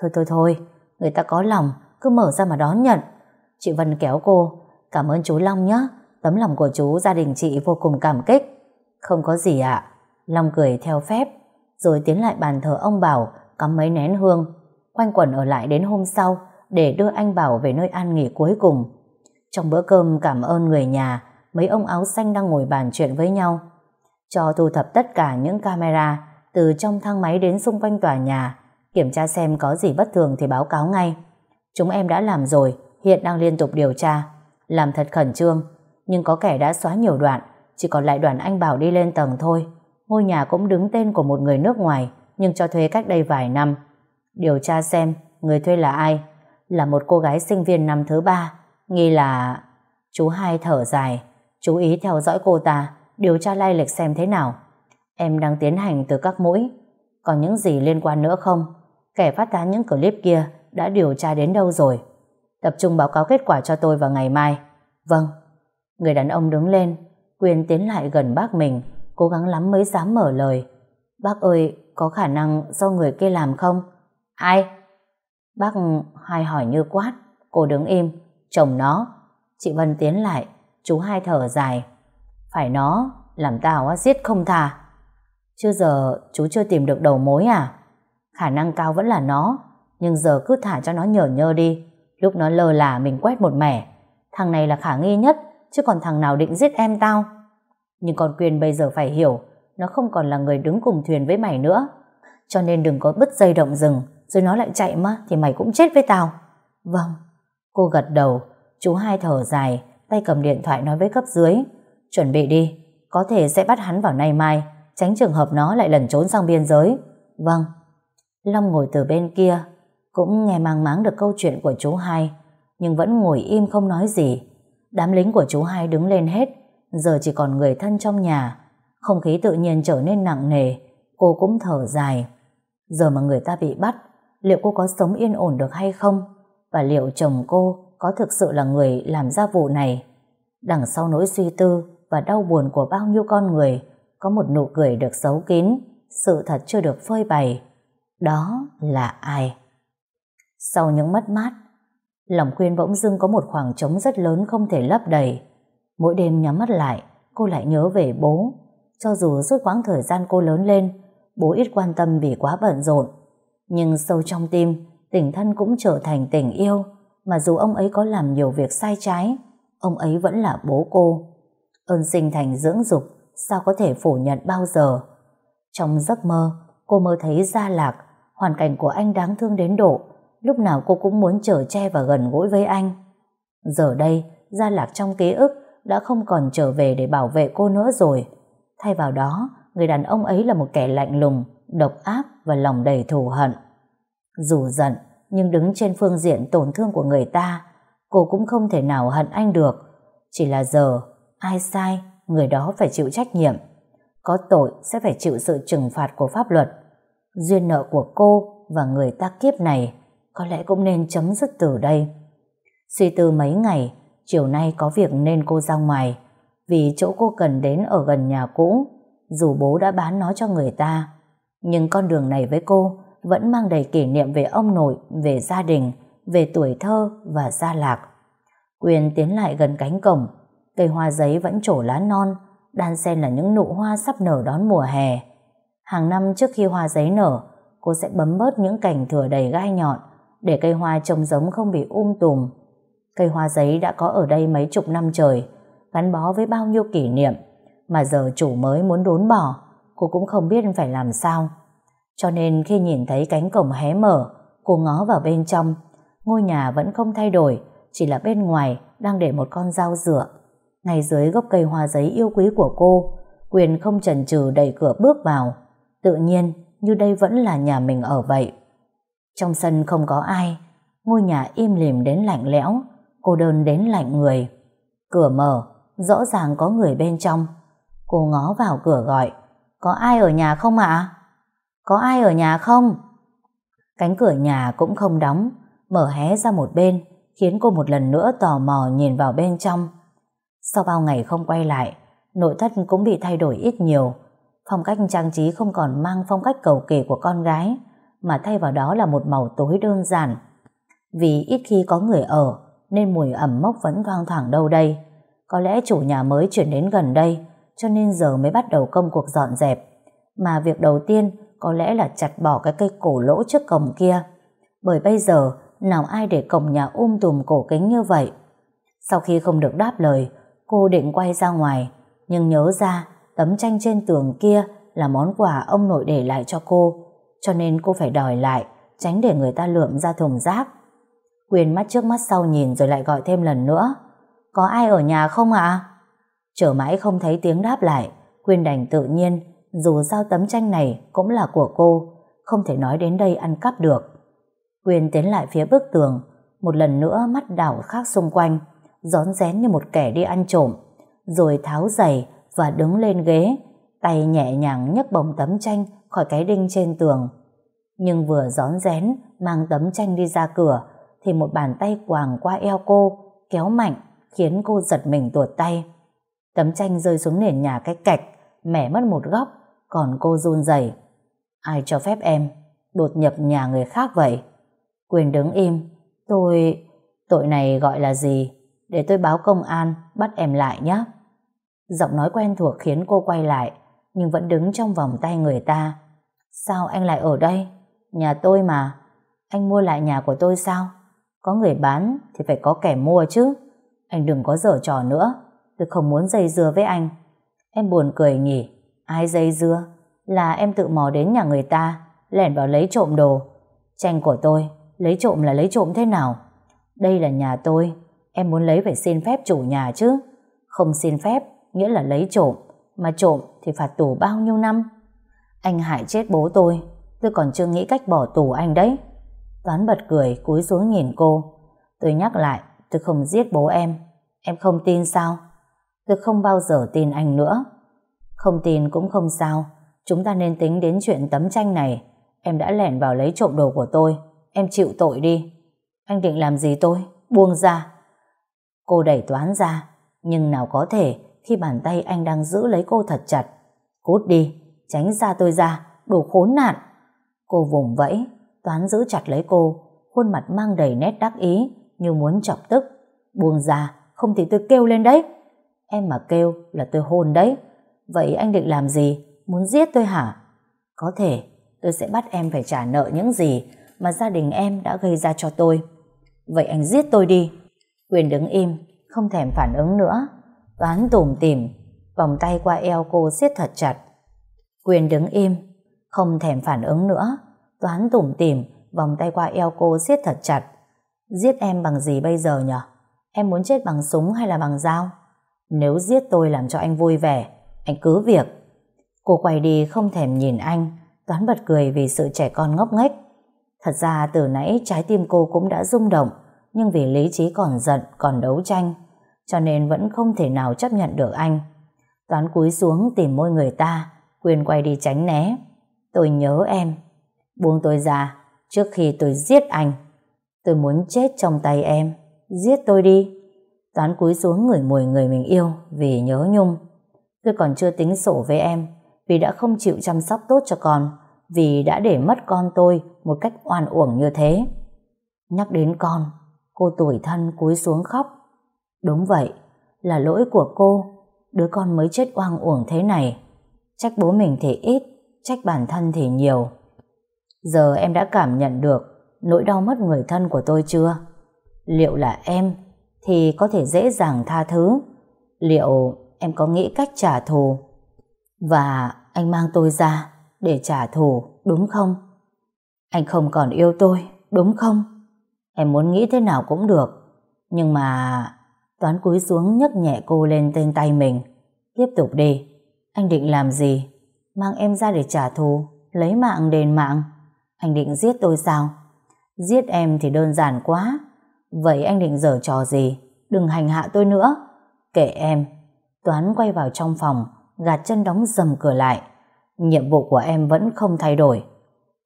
Thôi thôi thôi, người ta có lòng, cứ mở ra mà đón nhận. Chị Vân kéo cô, cảm ơn chú Long nhé, tấm lòng của chú gia đình chị vô cùng cảm kích. Không có gì ạ. Long cười theo phép, rồi tiến lại bàn thờ ông Bảo, cắm mấy nén hương, quanh quẩn ở lại đến hôm sau để đưa anh Bảo về nơi an nghỉ cuối cùng. Trong bữa cơm cảm ơn người nhà, mấy ông áo xanh đang ngồi bàn chuyện với nhau. Cho thu thập tất cả những camera từ trong thang máy đến xung quanh tòa nhà, kiểm tra xem có gì bất thường thì báo cáo ngay. Chúng em đã làm rồi, hiện đang liên tục điều tra. Làm thật khẩn trương, nhưng có kẻ đã xóa nhiều đoạn, chỉ còn lại đoạn anh Bảo đi lên tầng thôi. Ngôi nhà cũng đứng tên của một người nước ngoài, nhưng cho thuê cách đây vài năm. Điều tra xem người thuê là ai. Là một cô gái sinh viên năm thứ ba, nghi là... Chú hai thở dài, chú ý theo dõi cô ta, điều tra lai lịch xem thế nào. Em đang tiến hành từ các mũi. Còn những gì liên quan nữa không? Kẻ phát tán những clip kia đã điều tra đến đâu rồi? Tập trung báo cáo kết quả cho tôi vào ngày mai. Vâng. Người đàn ông đứng lên, quyền tiến lại gần bác mình, cố gắng lắm mới dám mở lời. Bác ơi, có khả năng do người kia làm không? Ai? Bác hai hỏi như quát, cô đứng im, chồng nó. Chị Vân tiến lại, chú hai thở dài. Phải nó, làm tao á giết không thà. Chưa giờ chú chưa tìm được đầu mối à? Khả năng cao vẫn là nó, nhưng giờ cứ thả cho nó nhở nhơ đi. Lúc nó lơ là mình quét một mẻ. Thằng này là khả nghi nhất, chứ còn thằng nào định giết em tao. Nhưng con Quyên bây giờ phải hiểu, nó không còn là người đứng cùng thuyền với mày nữa. Cho nên đừng có bứt dây động rừng, rồi nó lại chạy mà, thì mày cũng chết với tao. Vâng. Cô gật đầu, chú hai thở dài, tay cầm điện thoại nói với cấp dưới. Chuẩn bị đi, có thể sẽ bắt hắn vào nay mai, tránh trường hợp nó lại lẩn trốn sang biên giới. Vâng. Long ngồi từ bên kia, cũng nghe mang máng được câu chuyện của chú hai, nhưng vẫn ngồi im không nói gì. Đám lính của chú hai đứng lên hết, giờ chỉ còn người thân trong nhà. Không khí tự nhiên trở nên nặng nề, cô cũng thở dài. Giờ mà người ta bị bắt, liệu cô có sống yên ổn được hay không? Và liệu chồng cô có thực sự là người làm ra vụ này? Đằng sau nỗi suy tư và đau buồn của bao nhiêu con người, có một nụ cười được giấu kín, sự thật chưa được phơi bày. Đó là ai? Sau những mất mát, lòng khuyên bỗng dưng có một khoảng trống rất lớn không thể lấp đầy. Mỗi đêm nhắm mắt lại, cô lại nhớ về bố. Cho dù suốt quãng thời gian cô lớn lên, bố ít quan tâm vì quá bận rộn. Nhưng sâu trong tim, tình thân cũng trở thành tình yêu, mà dù ông ấy có làm nhiều việc sai trái, ông ấy vẫn là bố cô. Ơn sinh thành dưỡng dục, sao có thể phủ nhận bao giờ. Trong giấc mơ, cô mơ thấy Gia Lạc, hoàn cảnh của anh đáng thương đến độ, lúc nào cô cũng muốn chở che và gần gũi với anh. Giờ đây, Gia Lạc trong ký ức đã không còn trở về để bảo vệ cô nữa rồi. Thay vào đó, người đàn ông ấy là một kẻ lạnh lùng, độc ác và lòng đầy thù hận. Dù giận, nhưng đứng trên phương diện tổn thương của người ta, cô cũng không thể nào hận anh được. Chỉ là giờ, ai sai, người đó phải chịu trách nhiệm. Có tội sẽ phải chịu sự trừng phạt của pháp luật. Duyên nợ của cô và người ta kiếp này có lẽ cũng nên chấm dứt từ đây. Suy tư mấy ngày, chiều nay có việc nên cô ra ngoài, vì chỗ cô cần đến ở gần nhà cũ, dù bố đã bán nó cho người ta. Nhưng con đường này với cô vẫn mang đầy kỷ niệm về ông nội, về gia đình, về tuổi thơ và gia lạc. Quyền tiến lại gần cánh cổng, cây hoa giấy vẫn trổ lá non, đan xen là những nụ hoa sắp nở đón mùa hè. Hàng năm trước khi hoa giấy nở, cô sẽ bấm bớt những cành thừa đầy gai nhọn để cây hoa trông giống không bị um tùm. Cây hoa giấy đã có ở đây mấy chục năm trời, gắn bó với bao nhiêu kỷ niệm, mà giờ chủ mới muốn đốn bỏ, cô cũng không biết phải làm sao. Cho nên khi nhìn thấy cánh cổng hé mở, cô ngó vào bên trong, ngôi nhà vẫn không thay đổi, chỉ là bên ngoài đang để một con dao rửa. Ngay dưới gốc cây hoa giấy yêu quý của cô, Quyền không chần chừ đẩy cửa bước vào. Tự nhiên, như đây vẫn là nhà mình ở vậy. Trong sân không có ai, ngôi nhà im lìm đến lạnh lẽo, cô đơn đến lạnh người. Cửa mở, rõ ràng có người bên trong. Cô ngó vào cửa gọi, có ai ở nhà không ạ? Có ai ở nhà không? Cánh cửa nhà cũng không đóng, mở hé ra một bên, khiến cô một lần nữa tò mò nhìn vào bên trong. Sau bao ngày không quay lại, nội thất cũng bị thay đổi ít nhiều. Phong cách trang trí không còn mang phong cách cầu kỳ của con gái, mà thay vào đó là một màu tối đơn giản. Vì ít khi có người ở, nên mùi ẩm mốc vẫn thoang thoảng đâu đây. Có lẽ chủ nhà mới chuyển đến gần đây, cho nên giờ mới bắt đầu công cuộc dọn dẹp. Mà việc đầu tiên có lẽ là chặt bỏ cái cây cổ lỗ trước cổng kia. Bởi bây giờ, nào ai để cổng nhà um tùm cổ kính như vậy? Sau khi không được đáp lời, cô định quay ra ngoài, nhưng nhớ ra tấm tranh trên tường kia là món quà ông nội để lại cho cô, cho nên cô phải đòi lại, tránh để người ta lượm ra thùng rác. Quyền mắt trước mắt sau nhìn rồi lại gọi thêm lần nữa. Có ai ở nhà không ạ? Chờ mãi không thấy tiếng đáp lại, Quyên đành tự nhiên dù sao tấm tranh này cũng là của cô, không thể nói đến đây ăn cắp được. Quyên tiến lại phía bức tường, một lần nữa mắt đảo khác xung quanh, rón rén như một kẻ đi ăn trộm, rồi tháo giày và đứng lên ghế, tay nhẹ nhàng nhấc bồng tấm tranh khỏi cái đinh trên tường. Nhưng vừa rón rén mang tấm tranh đi ra cửa, thì một bàn tay quàng qua eo cô, kéo mạnh, khiến cô giật mình tuột tay. Tấm tranh rơi xuống nền nhà cách cạch, mẻ mất một góc, còn cô run rẩy Ai cho phép em đột nhập nhà người khác vậy? Quyền đứng im. Tôi... Tội này gọi là gì? Để tôi báo công an, bắt em lại nhé. Giọng nói quen thuộc khiến cô quay lại, nhưng vẫn đứng trong vòng tay người ta. Sao anh lại ở đây? Nhà tôi mà. Anh mua lại nhà của tôi sao? Có người bán thì phải có kẻ mua chứ. Anh đừng có dở trò nữa. Tôi không muốn dây dưa với anh. Em buồn cười nhỉ? Ai dây dưa? Là em tự mò đến nhà người ta, lẻn vào lấy trộm đồ. Tranh của tôi, lấy trộm là lấy trộm thế nào? Đây là nhà tôi, em muốn lấy phải xin phép chủ nhà chứ. Không xin phép, nghĩa là lấy trộm, mà trộm thì phạt tù bao nhiêu năm? Anh hại chết bố tôi, tôi còn chưa nghĩ cách bỏ tù anh đấy. Toán bật cười, cúi xuống nhìn cô. Tôi nhắc lại, tôi không giết bố em. Em không tin sao? Tôi không bao giờ tin anh nữa. Không tin cũng không sao. Chúng ta nên tính đến chuyện tấm tranh này. Em đã lẻn vào lấy trộm đồ của tôi. Em chịu tội đi. Anh định làm gì tôi? Buông ra. Cô đẩy toán ra. Nhưng nào có thể khi bàn tay anh đang giữ lấy cô thật chặt. Cút đi, tránh ra tôi ra, đồ khốn nạn. Cô vùng vẫy, Toán giữ chặt lấy cô, khuôn mặt mang đầy nét đắc ý, như muốn chọc tức. Buông ra, không thì tôi kêu lên đấy. Em mà kêu là tôi hôn đấy. Vậy anh định làm gì? Muốn giết tôi hả? Có thể, tôi sẽ bắt em phải trả nợ những gì mà gia đình em đã gây ra cho tôi. Vậy anh giết tôi đi. Quyền đứng im, không thèm phản ứng nữa. Toán tủm tỉm, vòng tay qua eo cô siết thật chặt. Quyền đứng im, không thèm phản ứng nữa. Toán tủm tỉm, vòng tay qua eo cô siết thật chặt. Giết em bằng gì bây giờ nhở? Em muốn chết bằng súng hay là bằng dao? Nếu giết tôi làm cho anh vui vẻ, anh cứ việc. Cô quay đi không thèm nhìn anh, Toán bật cười vì sự trẻ con ngốc nghếch. Thật ra từ nãy trái tim cô cũng đã rung động, nhưng vì lý trí còn giận, còn đấu tranh, cho nên vẫn không thể nào chấp nhận được anh. Toán cúi xuống tìm môi người ta, quyền quay đi tránh né. Tôi nhớ em. Buông tôi ra, trước khi tôi giết anh. Tôi muốn chết trong tay em. Giết tôi đi. Toán cúi xuống ngửi mùi người mình yêu vì nhớ nhung. Tôi còn chưa tính sổ với em vì đã không chịu chăm sóc tốt cho con vì đã để mất con tôi một cách oan uổng như thế. Nhắc đến con, cô tuổi thân cúi xuống khóc. Đúng vậy, là lỗi của cô, đứa con mới chết oan uổng thế này. Trách bố mình thì ít, trách bản thân thì nhiều. Giờ em đã cảm nhận được nỗi đau mất người thân của tôi chưa? Liệu là em thì có thể dễ dàng tha thứ? Liệu em có nghĩ cách trả thù? Và anh mang tôi ra để trả thù, đúng không? Anh không còn yêu tôi, đúng không? Em muốn nghĩ thế nào cũng được. Nhưng mà... Toán cúi xuống nhấc nhẹ cô lên tên tay mình. Tiếp tục đi. Anh định làm gì? Mang em ra để trả thù, lấy mạng đền mạng. Anh định giết tôi sao? Giết em thì đơn giản quá. Vậy anh định dở trò gì? Đừng hành hạ tôi nữa. Kệ em. Toán quay vào trong phòng, gạt chân đóng dầm cửa lại. Nhiệm vụ của em vẫn không thay đổi.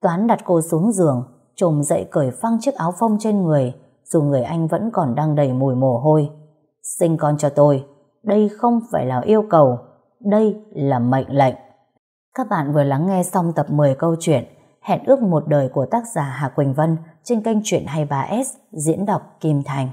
Toán đặt cô xuống giường, trồm dậy cởi phăng chiếc áo phông trên người, dù người anh vẫn còn đang đầy mùi mồ hôi. Sinh con cho tôi, đây không phải là yêu cầu, đây là mệnh lệnh. Các bạn vừa lắng nghe xong tập 10 câu chuyện Hẹn ước một đời của tác giả Hà Quỳnh Vân trên kênh Chuyện 23S diễn đọc Kim Thành.